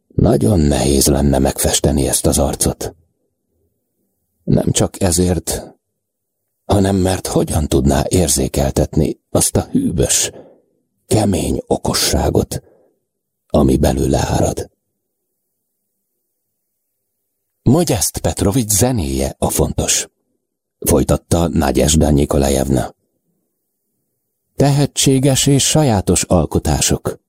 nagyon nehéz lenne megfesteni ezt az arcot. Nem csak ezért, hanem mert hogyan tudná érzékeltetni azt a hűbös, kemény okosságot, ami belőle árad. Magyaszt Petrovics zenéje a fontos, folytatta Nagyesda Nikolajevna. Tehetséges és sajátos alkotások.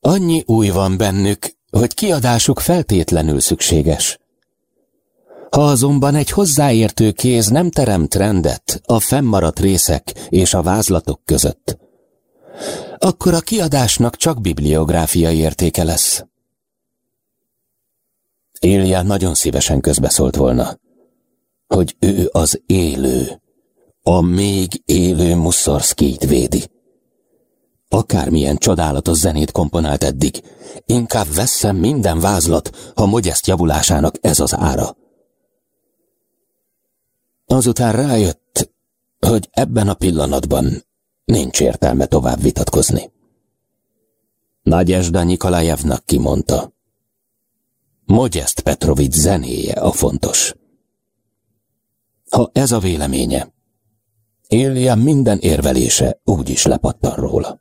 Annyi új van bennük, hogy kiadásuk feltétlenül szükséges. Ha azonban egy hozzáértő kéz nem teremt rendet a fennmaradt részek és a vázlatok között, akkor a kiadásnak csak bibliográfiai értéke lesz. Ilja nagyon szívesen közbeszólt volna, hogy ő az élő, a még élő Muszorszkijt védi. Akármilyen csodálatos zenét komponált eddig, inkább veszem minden vázlat, ha Mogyeszt javulásának ez az ára. Azután rájött, hogy ebben a pillanatban nincs értelme tovább vitatkozni. Nagyesda Nikolajevnak kimondta. Mogyeszt Petrovics zenéje a fontos. Ha ez a véleménye, Ilja minden érvelése úgy is lepattan róla.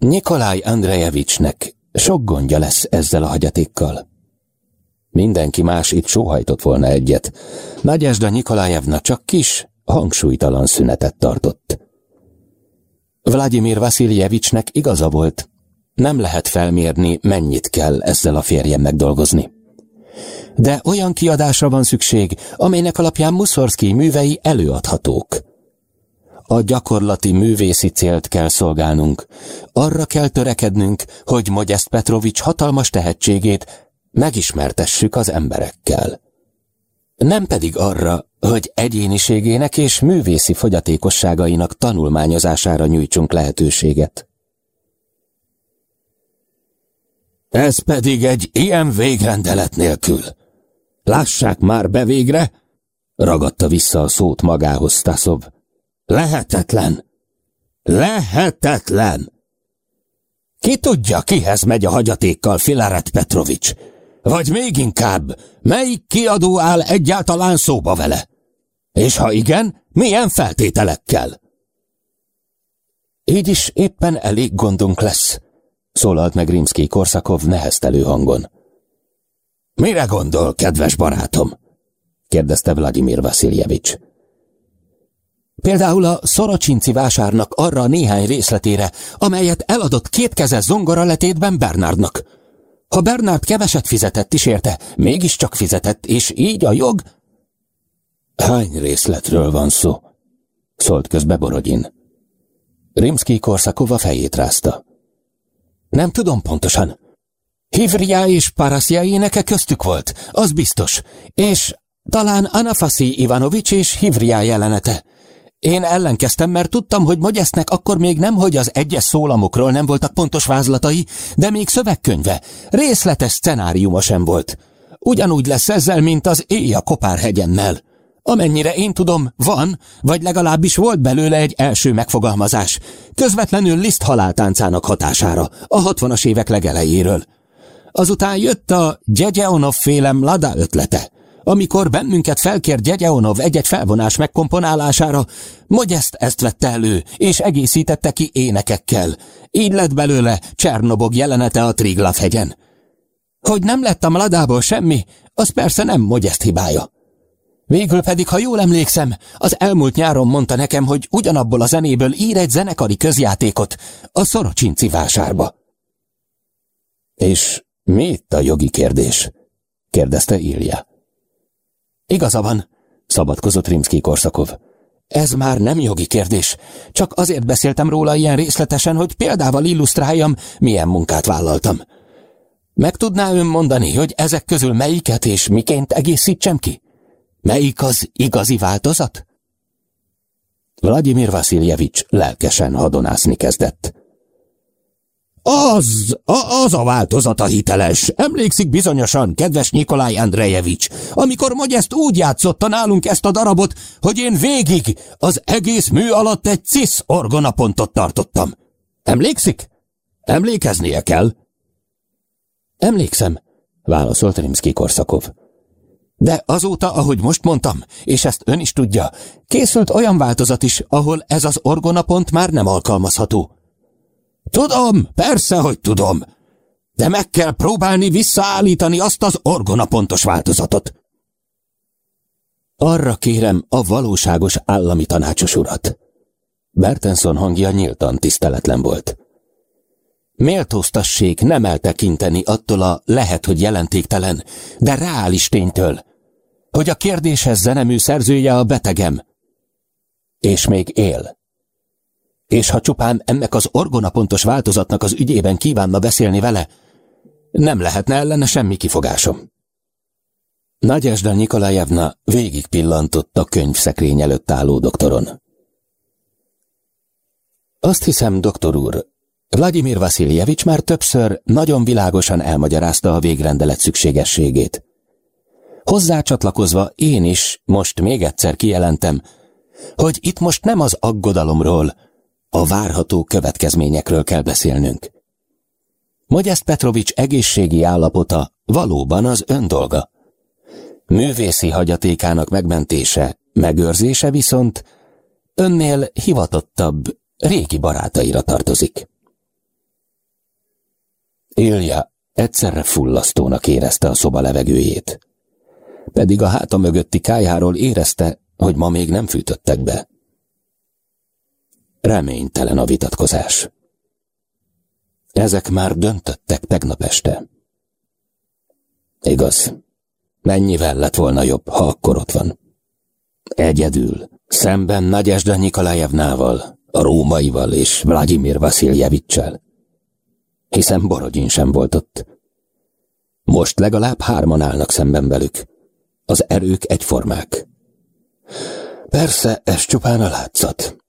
Nikolaj Andrejevicsnek sok gondja lesz ezzel a hagyatékkal. Mindenki más itt sóhajtott volna egyet. Nagyesda Nikolajevna csak kis, hangsúlytalan szünetet tartott. Vladimir Vasiljevicsnek igaza volt, nem lehet felmérni, mennyit kell ezzel a férjemnek dolgozni. De olyan kiadásra van szükség, amelynek alapján Muszorszki művei előadhatók. A gyakorlati művészi célt kell szolgálnunk. Arra kell törekednünk, hogy Mogyeszt Petrovics hatalmas tehetségét megismertessük az emberekkel. Nem pedig arra, hogy egyéniségének és művészi fogyatékosságainak tanulmányozására nyújtsunk lehetőséget. Ez pedig egy ilyen végrendelet nélkül. Lássák már be végre, ragadta vissza a szót magához Staszov. Lehetetlen! Lehetetlen! Ki tudja, kihez megy a hagyatékkal Filaret Petrovics? Vagy még inkább, melyik kiadó áll egyáltalán szóba vele? És ha igen, milyen feltételekkel? Így is éppen elég gondunk lesz, szólalt meg Rimszki Korszakov neheztelő hangon. Mire gondol, kedves barátom? kérdezte Vladimir Vasiljevics. Például a Szorocsinci vásárnak arra a néhány részletére, amelyet eladott kétkezes zongora letétben Bernardnak. Ha Bernard keveset fizetett is érte, mégiscsak fizetett, és így a jog... Hány részletről van szó? szólt közbe Borodin. Rimszki Korszakova fejét rázta. Nem tudom pontosan. Hivriá és Paraszja éneke köztük volt, az biztos, és talán Anafasi Ivanovics és Hivriá jelenete. Én ellenkeztem, mert tudtam, hogy Magyesznek akkor még nem, hogy az egyes szólamokról nem voltak pontos vázlatai, de még szövegkönyve, részletes szenáriuma sem volt. Ugyanúgy lesz ezzel, mint az éj a Kopárhegyennel. Amennyire én tudom, van, vagy legalábbis volt belőle egy első megfogalmazás, közvetlenül Liszt haláltáncának hatására, a hatvanas évek legelejéről. Azután jött a Gyegyeonov félem Lada ötlete. Amikor bennünket felkért Gyegyeonov egy-egy felvonás megkomponálására, Mogyeszt ezt vette elő, és egészítette ki énekekkel. Így lett belőle Csernobog jelenete a Triglav hegyen. Hogy nem lett a Mladából semmi, az persze nem Mogyeszt hibája. Végül pedig, ha jól emlékszem, az elmúlt nyáron mondta nekem, hogy ugyanabból a zenéből ír egy zenekari közjátékot a Szorocsinci vásárba. És mi itt a jogi kérdés? kérdezte Ilja. Igaza van, szabadkozott Rimszki Korszakov. Ez már nem jogi kérdés. Csak azért beszéltem róla ilyen részletesen, hogy példával illusztráljam, milyen munkát vállaltam. Meg tudná ön mondani, hogy ezek közül melyiket és miként egészítsem ki? Melyik az igazi változat? Vladimir Vasiljevics lelkesen hadonászni kezdett. Az, a, az a változata hiteles. Emlékszik bizonyosan, kedves Nikolaj Andrejevics, amikor ezt úgy játszotta nálunk ezt a darabot, hogy én végig az egész mű alatt egy cis orgonapontot tartottam. Emlékszik? Emlékeznie kell. Emlékszem, válaszolt Rimszki Korszakov. De azóta, ahogy most mondtam, és ezt ön is tudja, készült olyan változat is, ahol ez az orgonapont már nem alkalmazható. Tudom, persze, hogy tudom, de meg kell próbálni visszaállítani azt az orgonapontos változatot. Arra kérem a valóságos állami tanácsos urat. Bertenson hangja nyíltan tiszteletlen volt. Méltóztassék nem eltekinteni attól a lehet, hogy jelentéktelen, de reális ténytől, hogy a kérdéshez zenemű szerzője a betegem, és még él. És ha csupán ennek az orgonapontos változatnak az ügyében kívánna beszélni vele, nem lehetne ellene semmi kifogásom. Nagyesda Nikolajevna végig pillantott a könyvszekrény előtt álló doktoron. Azt hiszem, doktor úr, Vladimir Vasiljevics már többször nagyon világosan elmagyarázta a végrendelet szükségességét. Hozzácsatlakozva én is most még egyszer kijelentem, hogy itt most nem az aggodalomról, a várható következményekről kell beszélnünk. Magyest Petrovics egészségi állapota valóban az ön dolga. Művészi hagyatékának megmentése, megőrzése viszont önnél hivatottabb, régi barátaira tartozik. Ilja egyszerre fullasztónak érezte a szoba levegőjét pedig a háta mögötti kájáról érezte, hogy ma még nem fűtöttek be. Reménytelen a vitatkozás. Ezek már döntöttek tegnap este. Igaz, mennyivel lett volna jobb, ha akkor ott van. Egyedül, szemben Nagyesda Nikolajevnával, a rómaival és Vladimir Vasiljevicsel. Hiszen Borodin sem volt ott. Most legalább hárman állnak szemben velük. Az erők egyformák. Persze, ez csupán a látszat.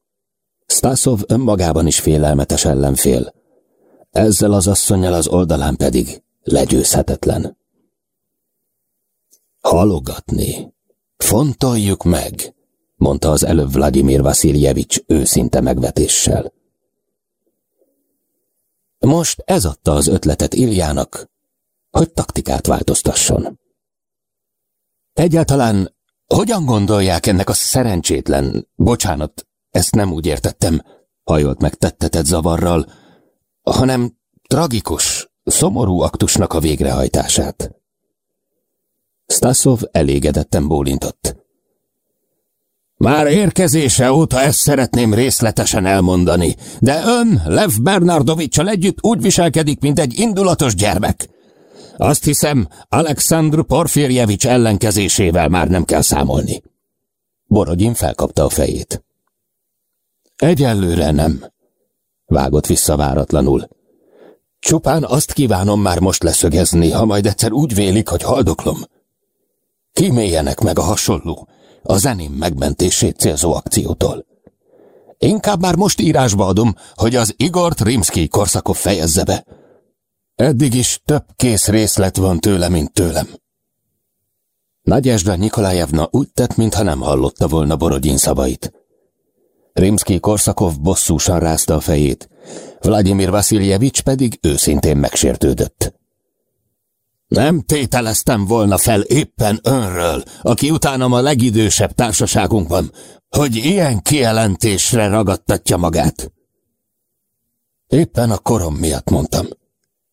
Stasov önmagában is félelmetes ellenfél. Ezzel az asszonyjal az oldalán pedig legyőzhetetlen. Halogatni. Fontoljuk meg, mondta az előbb Vladimir Vasiljevics őszinte megvetéssel. Most ez adta az ötletet Iljának, hogy taktikát változtasson. Egyáltalán hogyan gondolják ennek a szerencsétlen, bocsánat, ezt nem úgy értettem, hajolt meg tettetett zavarral, hanem tragikus, szomorú aktusnak a végrehajtását. Stasov elégedetten bólintott. Már érkezése óta ezt szeretném részletesen elmondani, de ön Lev Bernardovicsal együtt úgy viselkedik, mint egy indulatos gyermek. Azt hiszem, Alexandr Porfirjevics ellenkezésével már nem kell számolni. Borodin felkapta a fejét. Egyelőre nem, vágott vissza váratlanul. Csupán azt kívánom már most leszögezni, ha majd egyszer úgy vélik, hogy haldoklom. Kíméljenek meg a hasonló, a zeném megmentését célzó akciótól. Inkább már most írásba adom, hogy az Igor Rimsky korszakot fejezze be. Eddig is több kész részlet van tőle, mint tőlem. Nagyesda Nikolájevna úgy tett, mintha nem hallotta volna Borodin szavait. Rimsky Korszakov bosszúsan rázta a fejét, Vladimir Vasiljevics pedig őszintén megsértődött. Nem tételeztem volna fel éppen önről, aki utánam a legidősebb társaságunkban, hogy ilyen kijelentésre ragadtatja magát. Éppen a korom miatt mondtam,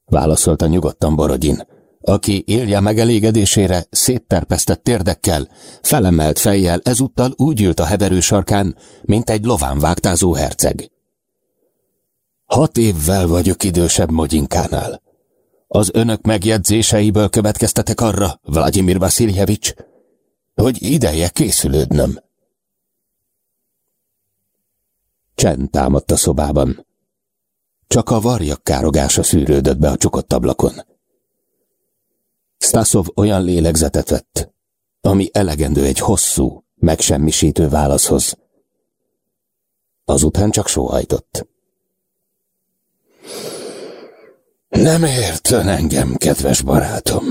válaszolta nyugodtan Borodin, aki élje megelégedésére szétterpesztett térdekkel, felemelt fejjel ezúttal úgy ült a heverő sarkán, mint egy lován vágtázó herceg. Hat évvel vagyok idősebb Mogyinkánál. Az önök megjegyzéseiből következtetek arra, Vladimir Vasiljevics, hogy ideje készülődnöm. Csend támadt a szobában. Csak a varjak károgása szűrődött be a csukott ablakon. Stasov olyan lélegzetet vett, ami elegendő egy hosszú, megsemmisítő válaszhoz. Azután csak sóhajtott. Nem ért ön engem, kedves barátom.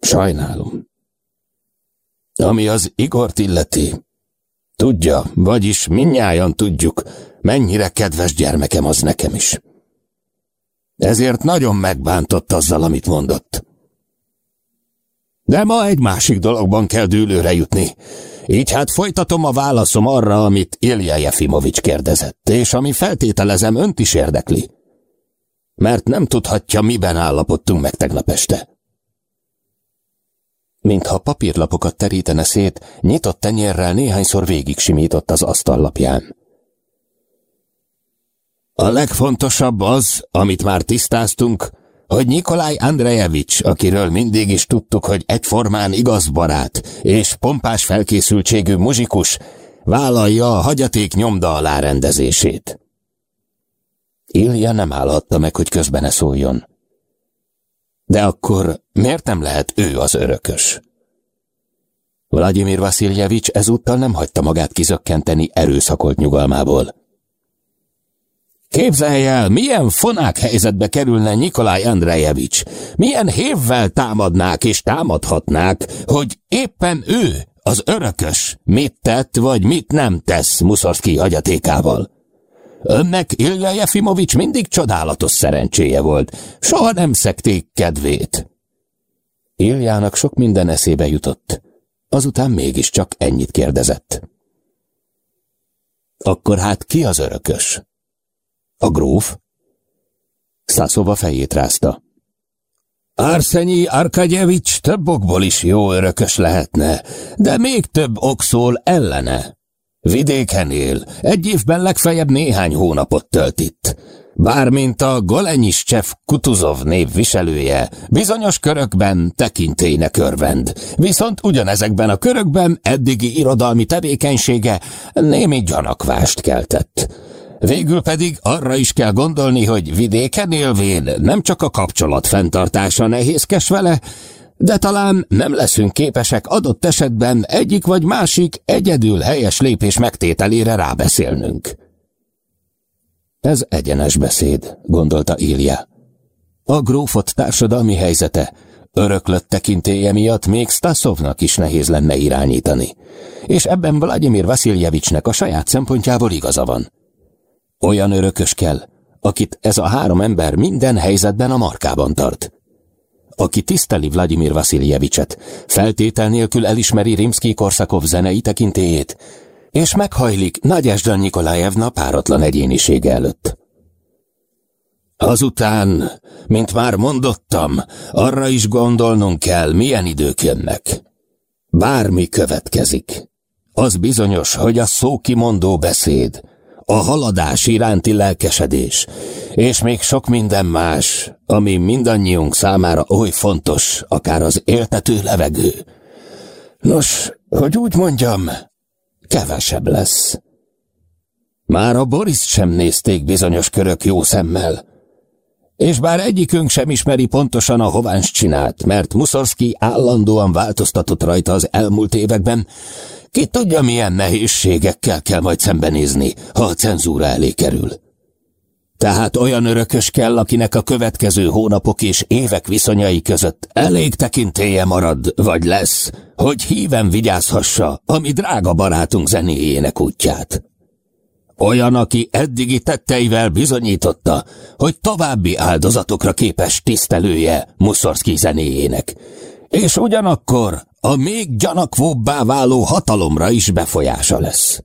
Sajnálom. Ami az Igort illeti, tudja, vagyis minnyájan tudjuk, mennyire kedves gyermekem az nekem is. Ezért nagyon megbántott azzal, amit mondott. De ma egy másik dologban kell dűlőre jutni. Így hát folytatom a válaszom arra, amit Ilja Jefimovics kérdezett, és ami feltételezem önt is érdekli mert nem tudhatja, miben állapodtunk meg tegnap este. Mintha papírlapokat terítene szét, nyitott tenyérrel néhányszor végig simított az asztallapján. A legfontosabb az, amit már tisztáztunk, hogy Nikolaj Andrejevics, akiről mindig is tudtuk, hogy egyformán igaz barát és pompás felkészültségű muzsikus, vállalja a hagyaték nyomda alá. Ilja nem állhatta meg, hogy közben ne szóljon. De akkor miért nem lehet ő az örökös? Vladimir Vasiljevics ezúttal nem hagyta magát kizökkenteni erőszakolt nyugalmából. Képzelj el, milyen fonák helyzetbe kerülne Nikolaj Andrejevics, milyen hévvel támadnák és támadhatnák, hogy éppen ő, az örökös, mit tett vagy mit nem tesz Muszorszki hagyatékával. Önnek Ilja Jefimovics mindig csodálatos szerencséje volt. Soha nem szekték kedvét. Iljának sok minden eszébe jutott. Azután mégiscsak ennyit kérdezett. Akkor hát ki az örökös? A gróf? Szászova fejét rázta. Arszenyi Arkadjevics több okból is jó örökös lehetne, de még több ok szól ellene. Vidéken él, egy évben legfeljebb néhány hónapot tölt itt. Bármint a Golenyiscsev Kutuzov név viselője, bizonyos körökben tekintélynek örvend, viszont ugyanezekben a körökben eddigi irodalmi tevékenysége némi gyanakvást keltett. Végül pedig arra is kell gondolni, hogy vidéken élvén nem csak a kapcsolat fenntartása nehézkes vele, de talán nem leszünk képesek adott esetben egyik vagy másik egyedül helyes lépés megtételére rábeszélnünk. Ez egyenes beszéd, gondolta Ilja. A grófot társadalmi helyzete, öröklött tekintélye miatt még Stasovnak is nehéz lenne irányítani, és ebben Vladimir Vasiljevicsnek a saját szempontjából igaza van. Olyan örökös kell, akit ez a három ember minden helyzetben a markában tart. aki tiszteli Vladimir Vasiljevicset, feltétel nélkül elismeri Rimsky-Korszakov zenei tekintélyét, és meghajlik Nagyesda Nikolajevna páratlan egyénisége előtt. Azután, mint már mondottam, arra is gondolnunk kell, milyen idők jönnek. Bármi következik. Az bizonyos, hogy a szókimondó beszéd, a haladás iránti lelkesedés, és még sok minden más, ami mindannyiunk számára oly fontos, akár az éltető levegő. Nos, hogy úgy mondjam, kevesebb lesz. Már a Boris sem nézték bizonyos körök jó szemmel, és bár egyikünk sem ismeri pontosan a hováns csinált, mert Muszorszki állandóan változtatott rajta az elmúlt években, ki tudja, milyen nehézségekkel kell majd szembenézni, ha a cenzúra elé kerül. Tehát olyan örökös kell, akinek a következő hónapok és évek viszonyai között elég tekintélye marad, vagy lesz, hogy híven vigyázhassa, ami drága barátunk zenéjének útját. Olyan, aki eddigi tetteivel bizonyította, hogy további áldozatokra képes tisztelője Muszorszki zenéjének, és ugyanakkor a még gyanakvóbbá váló hatalomra is befolyása lesz.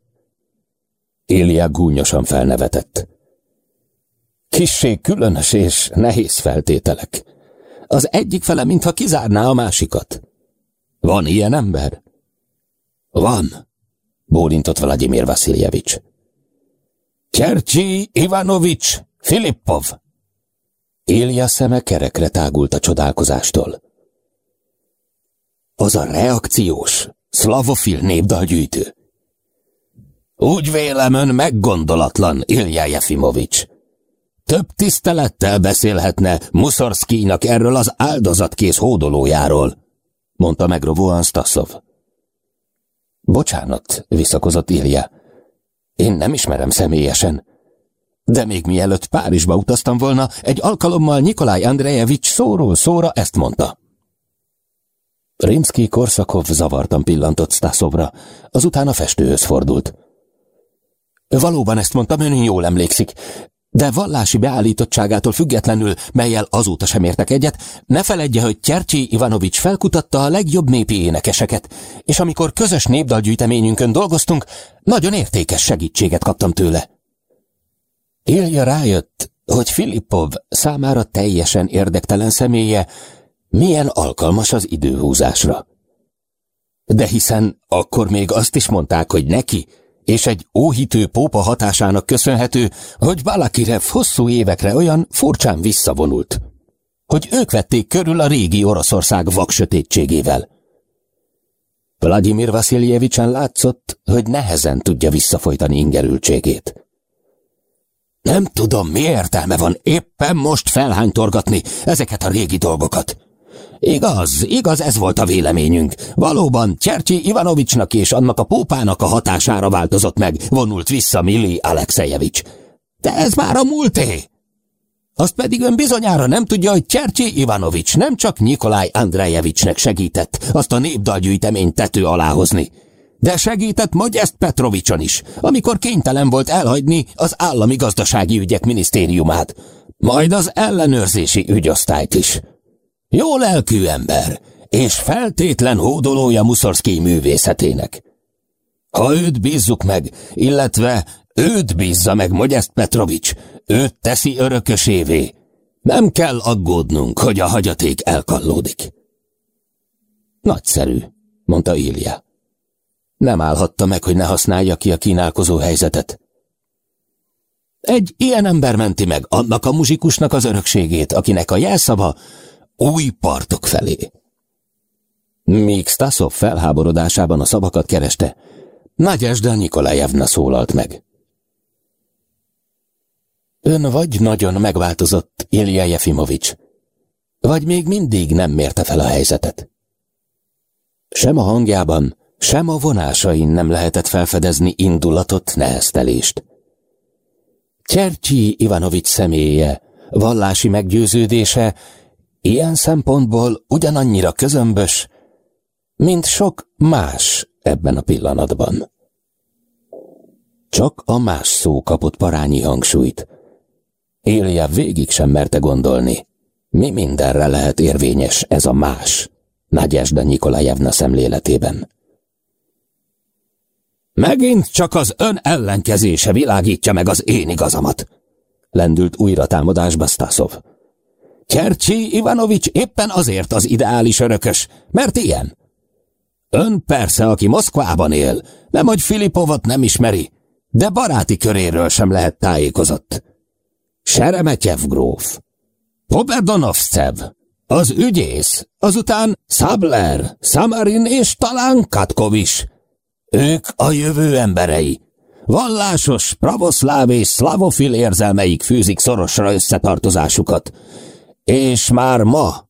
Ilya gúnyosan felnevetett. Kissé különös és nehéz feltételek. Az egyik fele, mintha kizárná a másikat. Van ilyen ember? Van, bólintott Vladimir Vasiljevics. Csercsi Ivanovics Filippov! Ilya szeme kerekre tágult a csodálkozástól. Az a reakciós, szlavofil népdalgyűjtő. Úgy vélem ön meggondolatlan, Ilya Jefimovics. Több tisztelettel beszélhetne Muszorszkínak erről az áldozatkész hódolójáról, mondta megrovóan Stasov. Bocsánat, visszakozott Ilya. Én nem ismerem személyesen. De még mielőtt Párizsba utaztam volna, egy alkalommal Nikolaj Andrejevics szóról szóra ezt mondta. Rimsky Korszakov zavartan pillantott Stasovra, azután a festőhöz fordult. Valóban ezt mondtam, ön jól emlékszik, de vallási beállítottságától függetlenül, melyel azóta sem értek egyet, ne feledje, hogy Tyercsi Ivanovics felkutatta a legjobb népi énekeseket, és amikor közös népdalgyűjteményünkön dolgoztunk, nagyon értékes segítséget kaptam tőle. Ilja rájött, hogy Filippov számára teljesen érdektelen személye milyen alkalmas az időhúzásra. De hiszen akkor még azt is mondták, hogy neki, és egy óhitő pópa hatásának köszönhető, hogy Balakirev hosszú évekre olyan furcsán visszavonult, hogy ők vették körül a régi Oroszország vaksötétségével. Vladimir Vasiljevicsen látszott, hogy nehezen tudja visszafolytani ingerültségét. Nem tudom, mi értelme van éppen most felhánytorgatni ezeket a régi dolgokat. Igaz, igaz, ez volt a véleményünk. Valóban, Csercsi Ivanovicsnak és annak a pópának a hatására változott meg, vonult vissza Milli Alexejevics. De ez már a múlté! Azt pedig ön bizonyára nem tudja, hogy Csercsi Ivanovics nem csak Nikolaj Andrejevicsnek segített azt a népdalgyűjteményt tető aláhozni, de segített Magyest Petrovicson is, amikor kénytelen volt elhagyni az állami gazdasági ügyek minisztériumát, majd az ellenőrzési ügyosztályt is. Jó lelkű ember, és feltétlen hódolója Muszorszki művészetének. Ha őt bízzuk meg, illetve őt bízza meg Mogyeszt Petrovics, őt teszi örökösévé, nem kell aggódnunk, hogy a hagyaték elkallódik. Nagyszerű, mondta Ilja. Nem állhatta meg, hogy ne használja ki a kínálkozó helyzetet. Egy ilyen ember menti meg annak a muzsikusnak az örökségét, akinek a jelszava új partok felé. Míg Stasov felháborodásában a szavakat kereste, Nagyesda Nikolajevna szólalt meg. Ön vagy nagyon megváltozott, Ilja Jefimovics, vagy még mindig nem mérte fel a helyzetet. Sem a hangjában, sem a vonásain nem lehetett felfedezni indulatot, neheztelést. Csercsi Ivanovics személye, vallási meggyőződése Ilyen szempontból ugyanannyira közömbös, mint sok más ebben a pillanatban. Csak a más szó kapott parányi hangsúlyt. Élje végig sem merte gondolni, Mi mindenre lehet érvényes ez a más? Nagyesda Nikolajevna szemléletében. Megint csak az ön ellenkezése világítja meg az én igazamat. Lendült újra támadásba Stasov. Kercsi Ivanovics éppen azért az ideális örökös, mert ilyen. Ön persze, aki Moszkvában él, nem, hogy Filipovot nem ismeri, de baráti köréről sem lehet tájékozott. Seremetyev gróf, Pobedonovszev, az ügyész, azután Szabler, Samarin és talán Katkov is. Ők a jövő emberei. Vallásos, pravoszláv és szlavofil érzelmeik fűzik szorosra összetartozásukat. És már ma,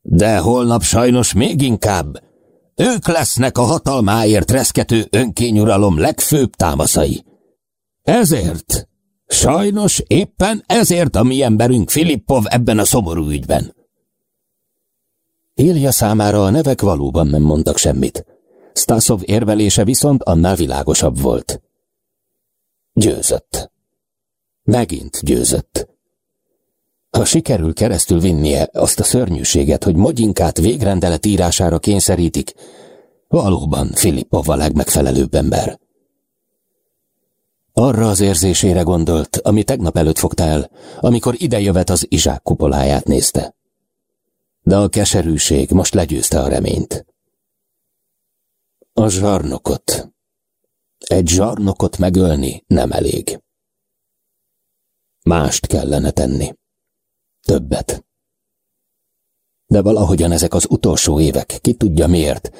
de holnap sajnos még inkább, ők lesznek a hatalmáért reszkető önkényuralom legfőbb támaszai. Ezért, sajnos éppen ezért a mi emberünk Filippov ebben a szomorú ügyben. Ilja számára a nevek valóban nem mondtak semmit. Stasov érvelése viszont annál világosabb volt. Győzött. Megint győzött. Ha sikerül keresztül vinnie azt a szörnyűséget, hogy Mogyinkát végrendelet írására kényszerítik, valóban Filippov a legmegfelelőbb ember. Arra az érzésére gondolt, ami tegnap előtt fogta el, amikor idejövet az izsák kupoláját nézte. De a keserűség most legyőzte a reményt. A zsarnokot. Egy zsarnokot megölni nem elég. Mást kellene tenni. Többet. De valahogyan ezek az utolsó évek, ki tudja miért,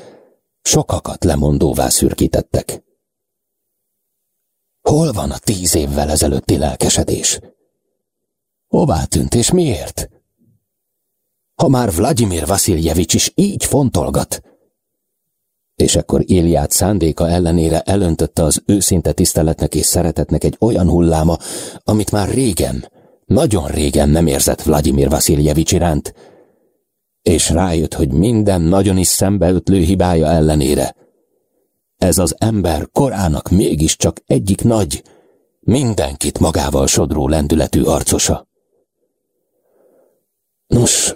sokakat lemondóvá szürkítettek. Hol van a tíz évvel ezelőtti lelkesedés? Hová tűnt és miért? Ha már Vladimir Vasiljevics is így fontolgat, és akkor Iliát szándéka ellenére elöntötte az őszinte tiszteletnek és szeretetnek egy olyan hulláma, amit már régen, nagyon régen nem érzett Vladimir Vasiljevics iránt, és rájött, hogy minden nagyon is szembeötlő hibája ellenére. Ez az ember korának mégiscsak egyik nagy, mindenkit magával sodró lendületű arcosa. Nos,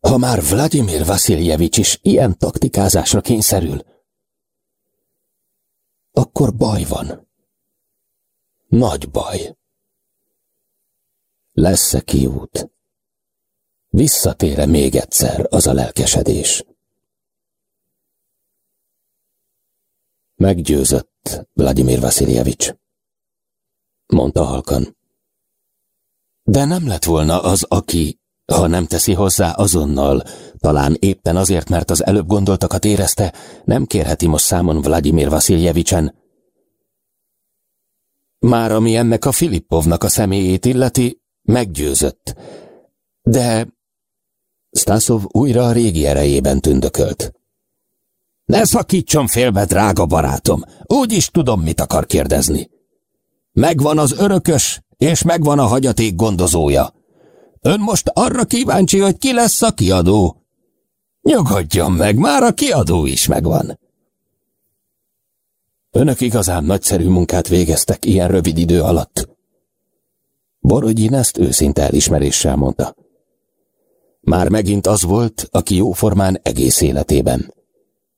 ha már Vladimir Vasiljevics is ilyen taktikázásra kényszerül, akkor baj van. Nagy baj. Lesz-e kiút? Visszatére még egyszer az a lelkesedés. Meggyőzött Vladimir Vasiljevics, mondta halkan. De nem lett volna az, aki, ha nem teszi hozzá azonnal, talán éppen azért, mert az előbb gondoltakat érezte, nem kérheti most számon Vladimir Vasiljevicsen. Már ami ennek a Filippovnak a személyét illeti, meggyőzött. De Stasov újra a régi erejében tündökölt. Ne szakítson félbe, drága barátom, úgy is tudom, mit akar kérdezni. Megvan az örökös, és megvan a hagyaték gondozója. Ön most arra kíváncsi, hogy ki lesz a kiadó? Nyugodjon meg, már a kiadó is megvan. Önök igazán nagyszerű munkát végeztek ilyen rövid idő alatt. Borodyin ezt őszinte elismeréssel mondta. Már megint az volt, aki jóformán egész életében.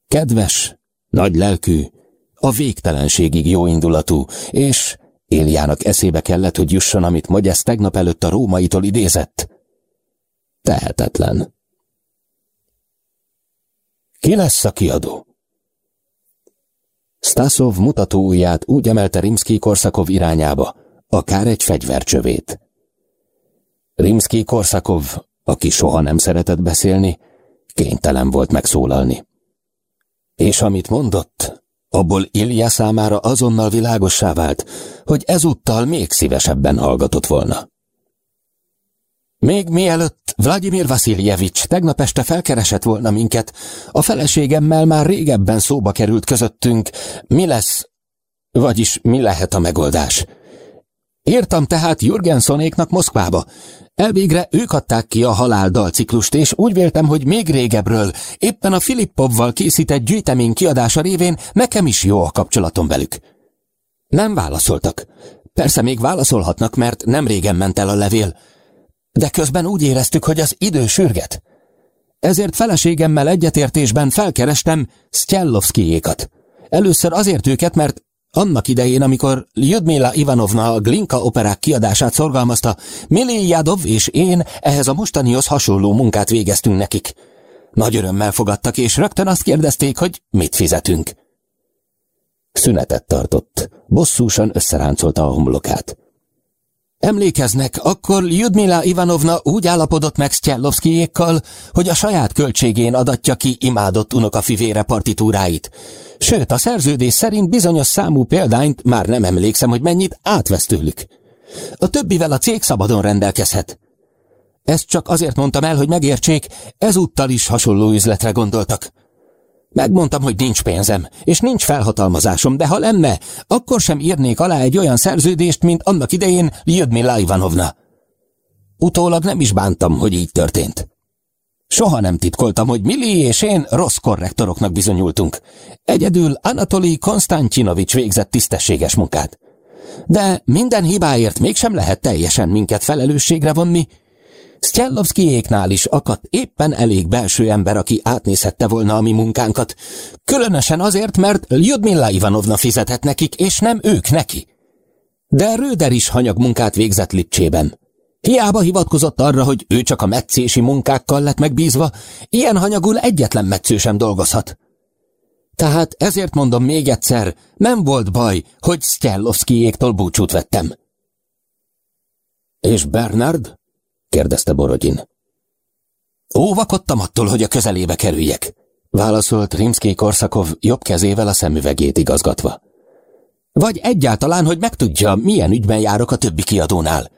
Kedves, nagy lelkű, a végtelenségig jóindulatú, és Éljának eszébe kellett, hogy jusson, amit Magyesz tegnap előtt a rómaitól idézett. Tehetetlen. Ki lesz a kiadó? Stasov mutatóujját úgy emelte Rimszki-Korszakov irányába, akár egy fegyvercsövét. Rimszki-Korszakov, aki soha nem szeretett beszélni, kénytelen volt megszólalni. És amit mondott, abból Ilja számára azonnal világossá vált, hogy ezúttal még szívesebben hallgatott volna. Még mielőtt Vladimir Vasiljevics tegnap este felkeresett volna minket, a feleségemmel már régebben szóba került közöttünk, mi lesz, vagyis mi lehet a megoldás. Írtam tehát Jürgensonéknak Moszkvába, Elvégre ők adták ki a halál dalciklust, és úgy véltem, hogy még régebről, éppen a Filippovval készített gyűjtemény kiadása révén nekem is jó a kapcsolatom velük. Nem válaszoltak. Persze még válaszolhatnak, mert nem régen ment el a levél. De közben úgy éreztük, hogy az idő sürget. Ezért feleségemmel egyetértésben felkerestem Sztyellovszkijékat. Először azért őket, mert annak idején, amikor Lyudmila Ivanovna a Glinka operák kiadását szorgalmazta, Mili Jadov és én ehhez a mostanihoz hasonló munkát végeztünk nekik. Nagy örömmel fogadtak, és rögtön azt kérdezték, hogy mit fizetünk. Szünetet tartott. Bosszúsan összeráncolta a homlokát. Emlékeznek, akkor Lyudmila Ivanovna úgy állapodott meg Sztyellovszkijékkal, hogy a saját költségén adatja ki imádott unokafivére partitúráit. Sőt, a szerződés szerint bizonyos számú példányt, már nem emlékszem, hogy mennyit, átvesz tőlük. A többivel a cég szabadon rendelkezhet. Ezt csak azért mondtam el, hogy megértsék, ezúttal is hasonló üzletre gondoltak. Megmondtam, hogy nincs pénzem, és nincs felhatalmazásom, de ha lenne, akkor sem írnék alá egy olyan szerződést, mint annak idején Lyudmila Ivanovna. Utólag nem is bántam, hogy így történt. Soha nem titkoltam, hogy Mili és én rossz korrektoroknak bizonyultunk. Egyedül Anatoli Konstantinovics végzett tisztességes munkát. De minden hibáért mégsem lehet teljesen minket felelősségre vonni, Sztyellovszkijéknál is akadt éppen elég belső ember, aki átnézhette volna a mi munkánkat. Különösen azért, mert Lyudmilla Ivanovna fizetett nekik, és nem ők neki. De Röder is hanyag munkát végzett Lipcsében. Hiába hivatkozott arra, hogy ő csak a meccési munkákkal lett megbízva, ilyen hanyagul egyetlen meccő sem dolgozhat. Tehát ezért mondom még egyszer, nem volt baj, hogy Sztyellovszkijéktól búcsút vettem. És Bernard? Kérdezte Borodin. Óvakodtam attól, hogy a közelébe kerüljek, válaszolt Rimszki Korszakov jobb kezével a szemüvegét igazgatva. Vagy egyáltalán, hogy megtudja, milyen ügyben járok a többi kiadónál.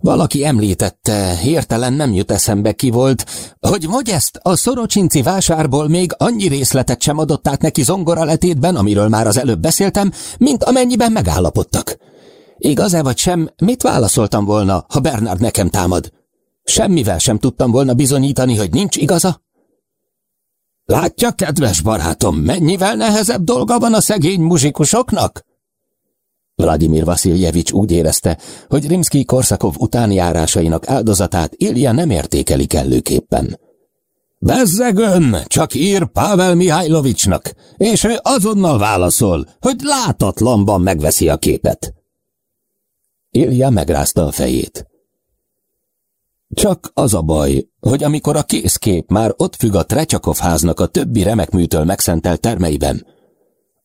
Valaki említette, hirtelen nem jut eszembe ki volt, hogy Mogyeszt a szorocsinci vásárból még annyi részletet sem adott át neki zongoraletétben, amiről már az előbb beszéltem, mint amennyiben megállapodtak. Igaz-e vagy sem, mit válaszoltam volna, ha Bernard nekem támad? Semmivel sem tudtam volna bizonyítani, hogy nincs igaza? Látja, kedves barátom, mennyivel nehezebb dolga van a szegény muzsikusoknak? Vladimir Vasiljevics úgy érezte, hogy Rimszki Korszakov utánjárásainak áldozatát Ilja nem értékeli kellőképpen. Bezzegön, csak ír Pavel Mihajlovicsnak, és ő azonnal válaszol, hogy látatlanban megveszi a képet. Ilja megrázta a fejét. Csak az a baj, hogy amikor a készkép már ott függ a Trecsakov háznak a többi remekműtől megszentelt termeiben,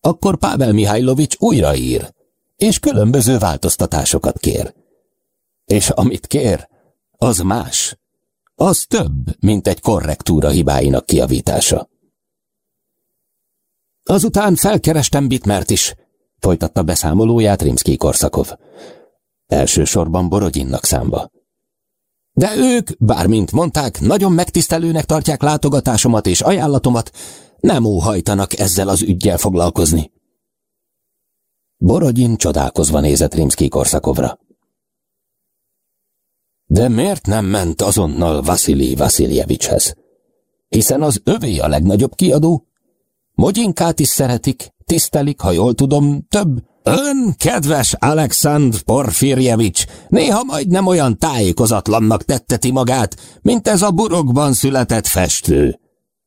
akkor Pável Mihajlovics újraír, és különböző változtatásokat kér. És amit kér, az más. Az több, mint egy korrektúra hibáinak kiavítása. Azután felkerestem Bitmert is, folytatta beszámolóját Rimszki Korszakov. Elsősorban Borodinnak számba. De ők, bármint mondták, nagyon megtisztelőnek tartják látogatásomat és ajánlatomat, nem óhajtanak ezzel az ügyjel foglalkozni. Borodin csodálkozva nézett Rimszki Korszakovra. De miért nem ment azonnal Vasili Vasiljevicshez? Hiszen az övé a legnagyobb kiadó. Mogyinkát is szeretik, tisztelik, ha jól tudom, több Ön, kedves Alexandr Porfirjevics, néha majd nem olyan tájékozatlannak tetteti magát, mint ez a burokban született festő,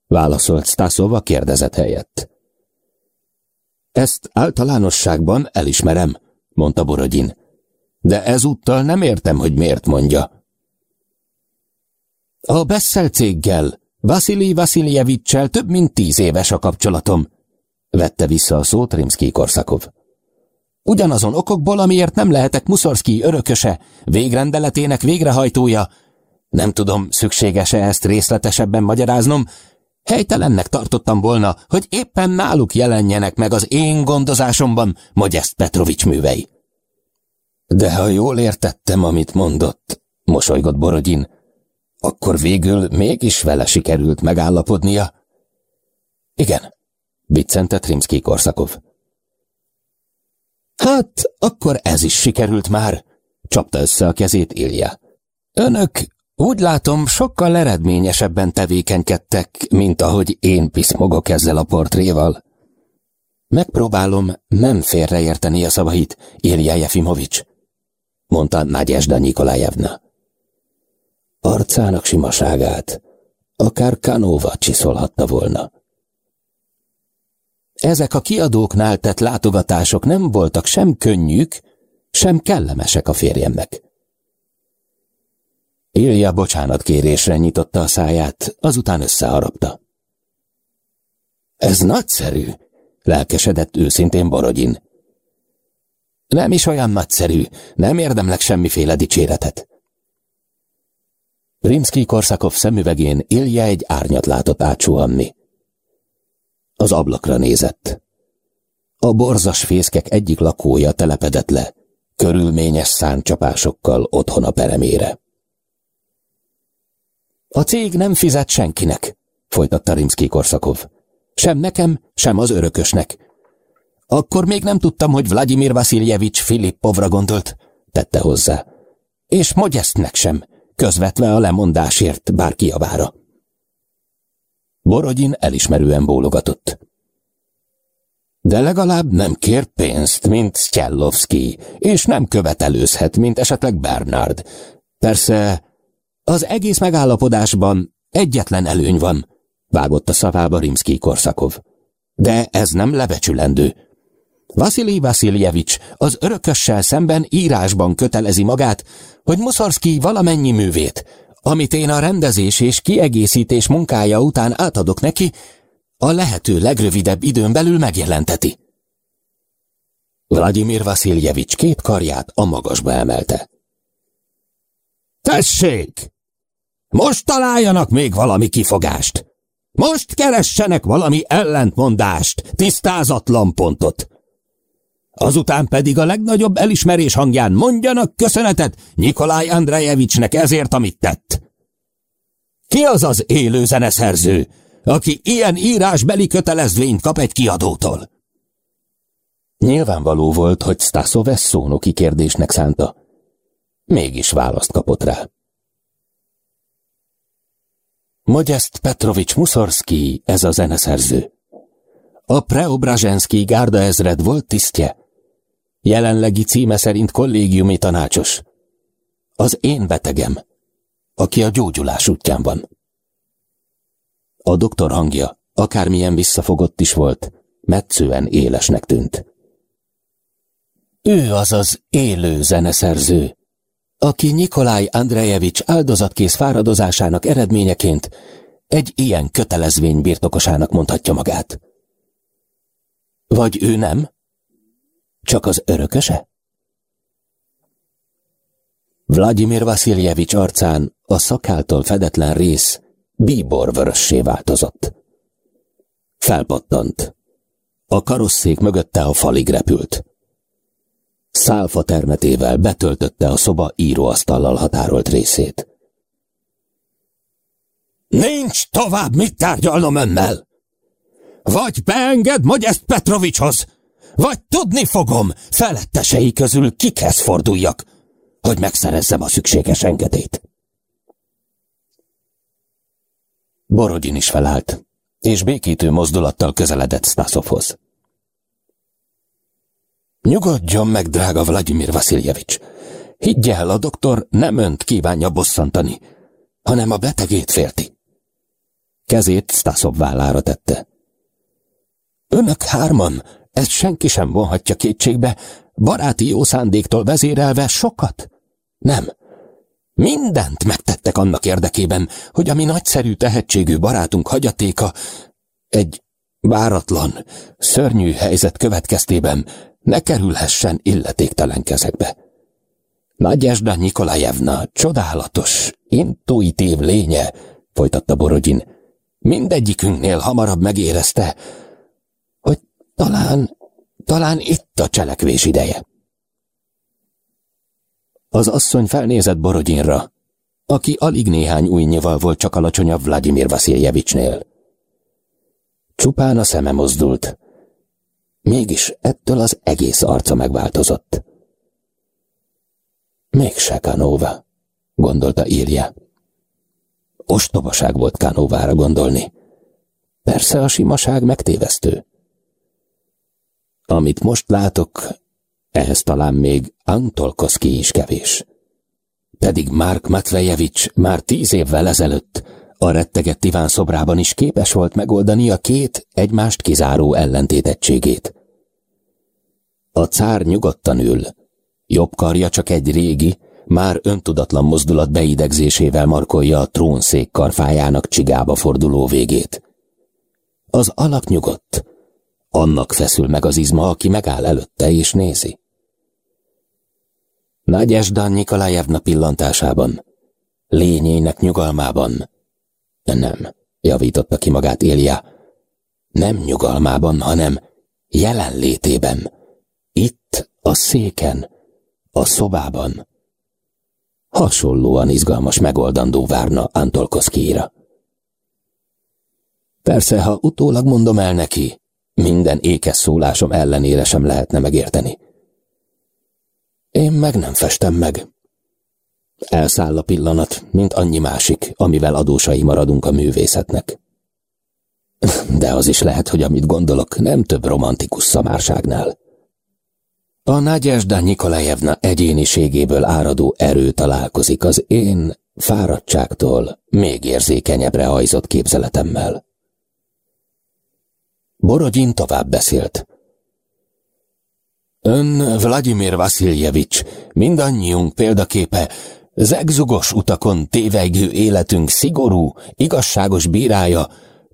válaszolt Stasova kérdezet helyett. Ezt általánosságban elismerem, mondta Borodin, de ezúttal nem értem, hogy miért mondja. A Bessel céggel, Vasili Vasiljevicsel több mint tíz éves a kapcsolatom, vette vissza a szót Rimszki Korszakov. Ugyanazon okokból, amiért nem lehetek Muszorszki örököse, végrendeletének végrehajtója. Nem tudom, szükséges-e ezt részletesebben magyaráznom. Helytelennek tartottam volna, hogy éppen náluk jelenjenek meg az én gondozásomban Mogyeszt Petrovics művei. De ha jól értettem, amit mondott, mosolygott Borodin, akkor végül mégis vele sikerült megállapodnia. Igen, biccentett Rimszki Korszakov. Hát, akkor ez is sikerült már, csapta össze a kezét Ilja. Önök, úgy látom, sokkal eredményesebben tevékenykedtek, mint ahogy én piszmogok ezzel a portréval. Megpróbálom nem félreérteni a szavait, Ilja Jefimovics, mondta Nagyesda Nikolajevna. arcának simaságát akár Kanóva csiszolhatta volna. Ezek a kiadóknál tett látogatások nem voltak sem könnyűk, sem kellemesek a férjemnek. Ilja bocsánatkérésre nyitotta a száját, azután összeharapta. Ez nagyszerű, lelkesedett őszintén Borodin. Nem is olyan nagyszerű, nem érdemlek semmiféle dicséretet. Rimsky-Korszakov szemüvegén Ilja egy árnyat látott átsuhanni. Az ablakra nézett. A borzas fészkek egyik lakója telepedett le, körülményes száncsapásokkal otthon a peremére. A cég nem fizet senkinek, folytatta Rimsky-Korszakov. Sem nekem, sem az örökösnek. Akkor még nem tudtam, hogy Vladimir Vasiljevics Filippovra gondolt, tette hozzá. És Mogyesztnek sem, közvetve a lemondásért bárki javára. Borodin elismerően bólogatott. De legalább nem kér pénzt, mint Sztyellovszki, és nem követelőzhet, mint esetleg Bernard. Persze, az egész megállapodásban egyetlen előny van, vágott a szavába Rimszki Korszakov. De ez nem lebecsülendő. Vasili Vasiljevics az örökössel szemben írásban kötelezi magát, hogy Muszorszki valamennyi művét, amit én a rendezés és kiegészítés munkája után átadok neki, a lehető legrövidebb időn belül megjelenteti. Vladimir Vasiljevics két karját a magasba emelte. Tessék! Most találjanak még valami kifogást! Most keressenek valami ellentmondást, tisztázatlan pontot! Azután pedig a legnagyobb elismerés hangján mondjanak köszönetet Nikolaj Andrejevicsnek ezért, amit tett. Ki az az élő zeneszerző, aki ilyen írásbeli kötelezvényt kap egy kiadótól? Nyilvánvaló volt, hogy Stasov ezt szónoki kérdésnek szánta. Mégis választ kapott rá. Modest Petrovics Muszorszki, ez a zeneszerző. A Preobrazsenszki gárda ezred volt tisztje, jelenlegi címe szerint kollégiumi tanácsos. Az én betegem, aki a gyógyulás útján van. A doktor hangja, akármilyen visszafogott is volt, metszően élesnek tűnt. Ő az az élő zeneszerző, aki Nikolaj Andrejevics áldozatkész fáradozásának eredményeként egy ilyen kötelezvény birtokosának mondhatja magát. Vagy ő nem? Csak az örököse? Vladimir Vasiljevics arcán a szakáltól fedetlen rész bíborvörössé változott. Felpattant. A karosszék mögötte a falig repült. Szálfa termetével betöltötte a szoba íróasztallal határolt részét. Nincs tovább mit tárgyalnom önnel! Vagy beenged Magyest Petrovicshoz, vagy tudni fogom, felettesei közül kikhez forduljak, hogy megszerezzem a szükséges engedélyt. Borodin is felállt, és békítő mozdulattal közeledett Stasovhoz. Nyugodjon meg, drága Vladimir Vasiljevics. Higgy el, a doktor nem önt kívánja bosszantani, hanem a betegét félti. Kezét Stasov vállára tette. Önök hárman ezt senki sem vonhatja kétségbe, baráti jó szándéktól vezérelve sokat? Nem. Mindent megtettek annak érdekében, hogy a mi nagyszerű tehetségű barátunk hagyatéka egy váratlan, szörnyű helyzet következtében ne kerülhessen illetéktelen kezekbe. Nagyesda Nikolajevna csodálatos, intuitív lénye, folytatta Borodin, mindegyikünknél hamarabb megérezte, talán, talán itt a cselekvés ideje. Az asszony felnézett Borogyinra, aki alig néhány újnyival volt csak alacsonyabb Vladimir Vasiljevicsnél. Csupán a szeme mozdult. Mégis ettől az egész arca megváltozott. Mégse Kanóva, gondolta írja. Ostobaság volt Kanóvára gondolni. Persze a simaság megtévesztő. Amit most látok, ehhez talán még Antolkoszki is kevés. pedig Mark Matvejevics már tíz évvel ezelőtt a rettegett Iván szobrában is képes volt megoldani a két egymást kizáró ellentétettségét. A cár nyugodtan ül, jobb karja csak egy régi, már öntudatlan mozdulat beidegzésével markolja a trónszék karfájának csigába forduló végét. Az alak nyugodt. Annak feszül meg az izma, aki megáll előtte és nézi. Nagyesdan Nikolajevna pillantásában, lényének nyugalmában. Nem, javította ki magát Ilja. Nem nyugalmában, hanem jelenlétében. Itt, a széken, a szobában. Hasonlóan izgalmas megoldandó várna Antolkoszkira. Persze, ha utólag mondom el neki, minden ékes szólásom ellenére sem lehetne megérteni. Én meg nem festem meg. Elszáll a pillanat, mint annyi másik, amivel adósai maradunk a művészetnek. De az is lehet, hogy amit gondolok, nem több romantikus szamárságnál. A Nagyesda Nikolajevna egyéniségéből áradó erő találkozik az én fáradtságtól még érzékenyebbre hajzott képzeletemmel. Borodin tovább beszélt. Ön, Vladimir Vasiljevics, mindannyiunk példaképe, zegzugos utakon tévegő életünk szigorú, igazságos bírája,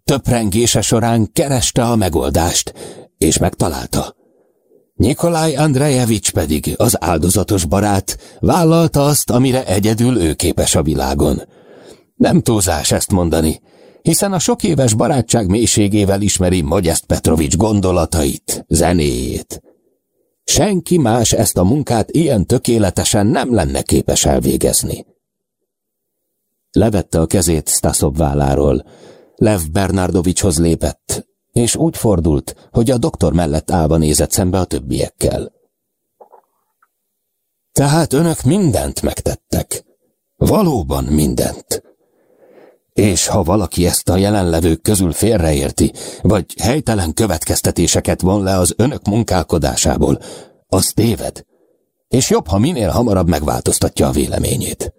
töprengése során kereste a megoldást, és megtalálta. Nikolaj Andrejevics pedig, az áldozatos barát, vállalta azt, amire egyedül ő képes a világon. Nem túlzás ezt mondani, hiszen a sok éves barátság mélységével ismeri Magyest Petrovics gondolatait, zenéjét. Senki más ezt a munkát ilyen tökéletesen nem lenne képes elvégezni. Levette a kezét Stasov válláról, Lev Bernardovicshoz lépett, és úgy fordult, hogy a doktor mellett állva nézett szembe a többiekkel. Tehát önök mindent megtettek. Valóban mindent. És ha valaki ezt a jelenlevők közül félreérti, vagy helytelen következtetéseket von le az önök munkálkodásából, az téved, és jobb, ha minél hamarabb megváltoztatja a véleményét.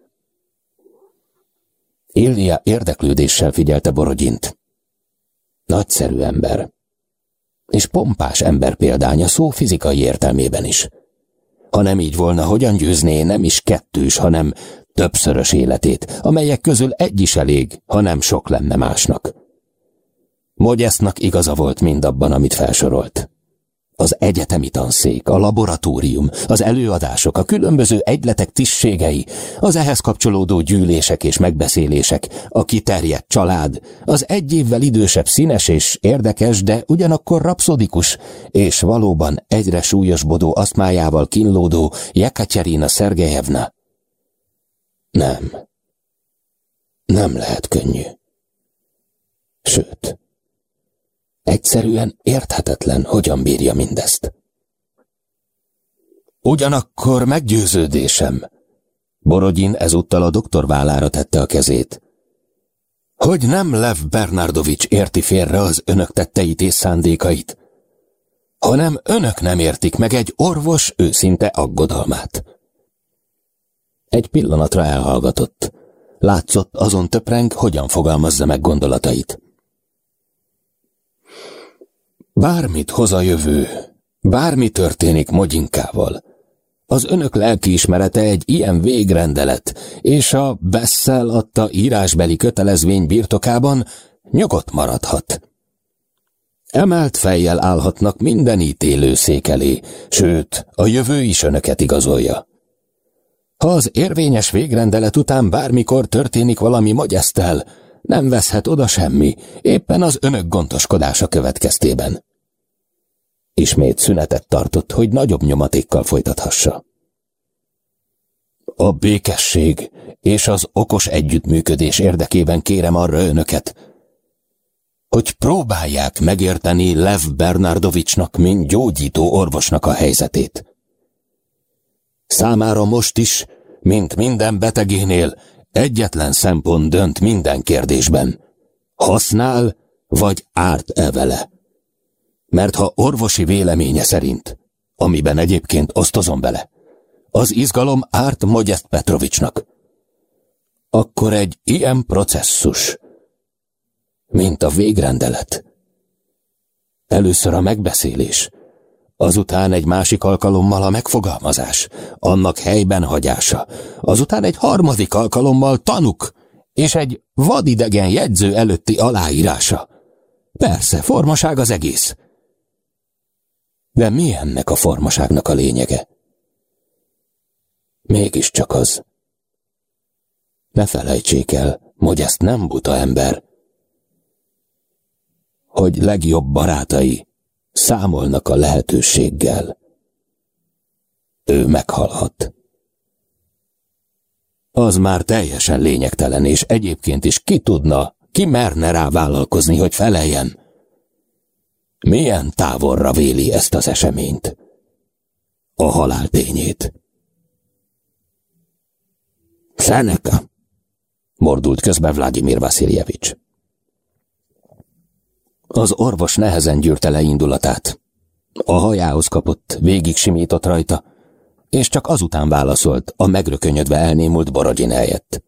Illia érdeklődéssel figyelte Borogyint. Nagyszerű ember. És pompás ember példánya szó fizikai értelmében is. Ha nem így volna, hogyan győzné nem is kettős, hanem többszörös életét, amelyek közül egy is elég, ha nem sok lenne másnak. Mogyesznak igaza volt mindabban, amit felsorolt. Az egyetemi tanszék, a laboratórium, az előadások, a különböző egyletek tisztségei, az ehhez kapcsolódó gyűlések és megbeszélések, a kiterjedt család, az egy évvel idősebb színes és érdekes, de ugyanakkor rapszodikus, és valóban egyre súlyosbodó asztmájával kínlódó Jekatyerina Szergejevna. Nem. Nem lehet könnyű. Sőt, Egyszerűen érthetetlen, hogyan bírja mindezt. Ugyanakkor meggyőződésem. Borodin ezúttal a doktor vállára tette a kezét. Hogy nem Lev Bernardovics érti félre az önök tetteit és szándékait, hanem önök nem értik meg egy orvos őszinte aggodalmát. Egy pillanatra elhallgatott. Látszott azon töpreng, hogyan fogalmazza meg gondolatait. Bármit hoz a jövő, bármi történik Mogyinkával, az önök lelkiismerete egy ilyen végrendelet, és a Bessel adta írásbeli kötelezvény birtokában nyugodt maradhat. Emelt fejjel állhatnak minden ítélő szék elé, sőt, a jövő is önöket igazolja. Ha az érvényes végrendelet után bármikor történik valami magyesztel, nem veszhet oda semmi, éppen az önök gondoskodása következtében. Ismét szünetet tartott, hogy nagyobb nyomatékkal folytathassa. A békesség és az okos együttműködés érdekében kérem arra önöket, hogy próbálják megérteni Lev Bernardovicsnak, mint gyógyító orvosnak a helyzetét. Számára most is, mint minden betegénél, egyetlen szempont dönt minden kérdésben. Használ vagy árt-e? Mert ha orvosi véleménye szerint, amiben egyébként osztozom vele, az izgalom árt Magyest Petrovicsnak, akkor egy ilyen processzus, mint a végrendelet. Először a megbeszélés, azután egy másik alkalommal a megfogalmazás, annak helyben hagyása, azután egy harmadik alkalommal tanuk, és egy vadidegen jegyző előtti aláírása. Persze, formaság az egész. De mi ennek a formaságnak a lényege? Mégiscsak az. Ne felejtsék el, hogy ezt nem buta ember. Hogy legjobb barátai számolnak a lehetőséggel. Ő meghalhat. Az már teljesen lényegtelen, és egyébként is ki tudna, ki merne rá vállalkozni, hogy feleljen. Milyen távolra véli ezt az eseményt? A halál tényét. Szeneka, mordult közbe Vladimir Vasiljevics. Az orvos nehezen gyűrte le indulatát. A hajához kapott, végig simított rajta, és csak azután válaszolt a megrökönyödve elnémult Borodin helyett.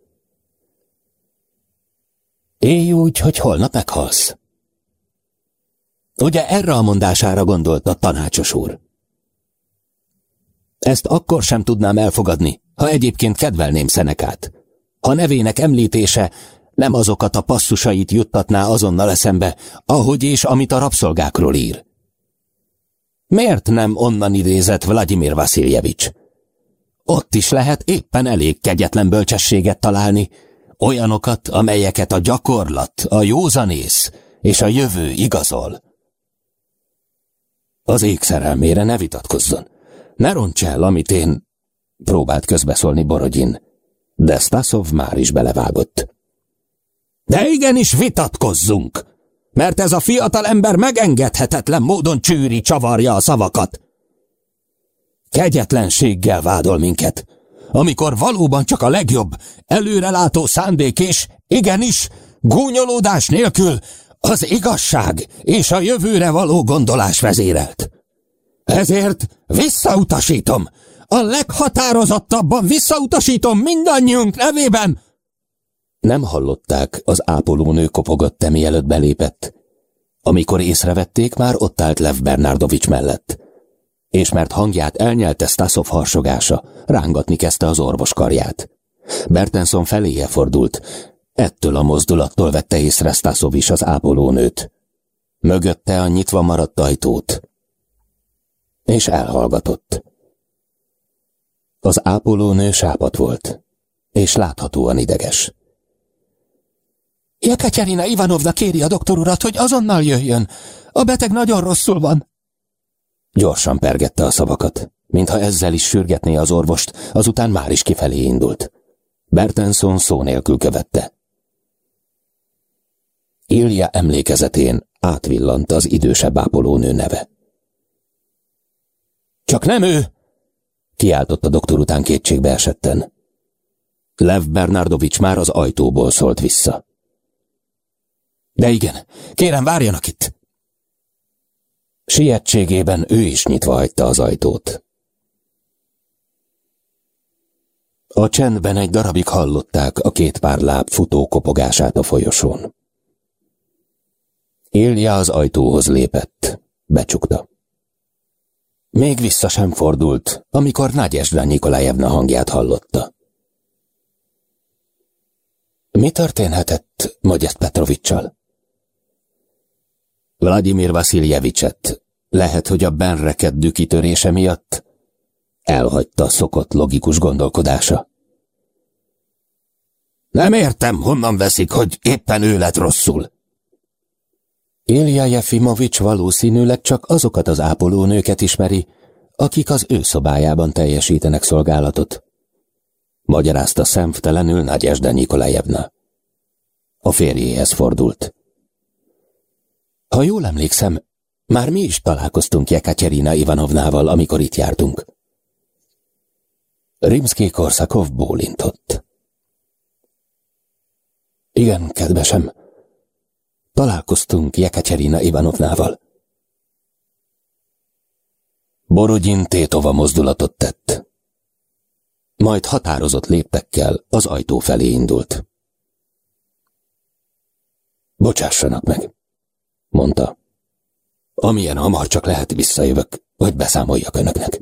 Élj úgy, hogy holnap meghalsz. Ugye erre a mondására gondolt a tanácsos úr? Ezt akkor sem tudnám elfogadni, ha egyébként kedvelném Szenekát. Ha nevének említése nem azokat a passzusait juttatná azonnal eszembe, ahogy és amit a rabszolgákról ír. Miért nem onnan idézett Vladimir Vasiljevics? Ott is lehet éppen elég kegyetlen bölcsességet találni, olyanokat, amelyeket a gyakorlat, a józanész és a jövő igazol. Az ég szerelmére ne vitatkozzon. Ne roncs el, amit én... Próbált közbeszólni Borodin, de Stasov már is belevágott. De igenis vitatkozzunk, mert ez a fiatal ember megengedhetetlen módon csűri, csavarja a szavakat. Kegyetlenséggel vádol minket, amikor valóban csak a legjobb, előrelátó szándék és, igenis, gúnyolódás nélkül az igazság és a jövőre való gondolás vezérelt. Ezért visszautasítom, a leghatározottabban visszautasítom mindannyiunk nevében, nem hallották, az ápolónő kopogott mielőtt belépett. Amikor észrevették, már ott állt Lev Bernardovics mellett. És mert hangját elnyelte Stasov harsogása, rángatni kezdte az orvos karját. Bertenson feléje fordult. Ettől a mozdulattól vette észre Stasov is az ápolónőt. Mögötte a nyitva maradt ajtót. És elhallgatott. Az ápolónő sápat volt, és láthatóan ideges. Jekaterina Ivanovna kéri a doktor urat, hogy azonnal jöjjön. A beteg nagyon rosszul van. Gyorsan pergette a szavakat, mintha ezzel is sürgetné az orvost, azután már is kifelé indult. Bertenson szó nélkül követte. Ilja emlékezetén átvillant az idősebb ápolónő neve. Csak nem ő! kiáltott a doktor után kétségbe esetten. Lev Bernardovics már az ajtóból szólt vissza. De igen, kérem, várjanak itt! Sietségében ő is nyitva hagyta az ajtót. A csendben egy darabig hallották a két pár láb futó kopogását a folyosón. Ilja az ajtóhoz lépett, becsukta. Még vissza sem fordult, amikor Nagyesdra Nikolajevna hangját hallotta. Mi történhetett Magyest Petrovicsal? Vladimir Vasiljevicset, lehet, hogy a benrekedő kitörése miatt elhagyta szokott logikus gondolkodása. Nem értem, honnan veszik, hogy éppen ő lett rosszul. Ilja Jefimovics valószínűleg csak azokat az ápolónőket ismeri, akik az ő szobájában teljesítenek szolgálatot. Magyarázta szemtelenül Nagyesda Nikolajevna. A férjéhez fordult. Ha jól emlékszem, már mi is találkoztunk Jekaterina Ivanovnával, amikor itt jártunk. Rimszki Korszakov bólintott. Igen, kedvesem. Találkoztunk Jekaterina Ivanovnával. Borodin tétova mozdulatot tett. majd határozott léptekkel az ajtó felé indult. Bocsássanak meg, mondta. Amilyen hamar csak lehet visszajövök, hogy beszámoljak önöknek.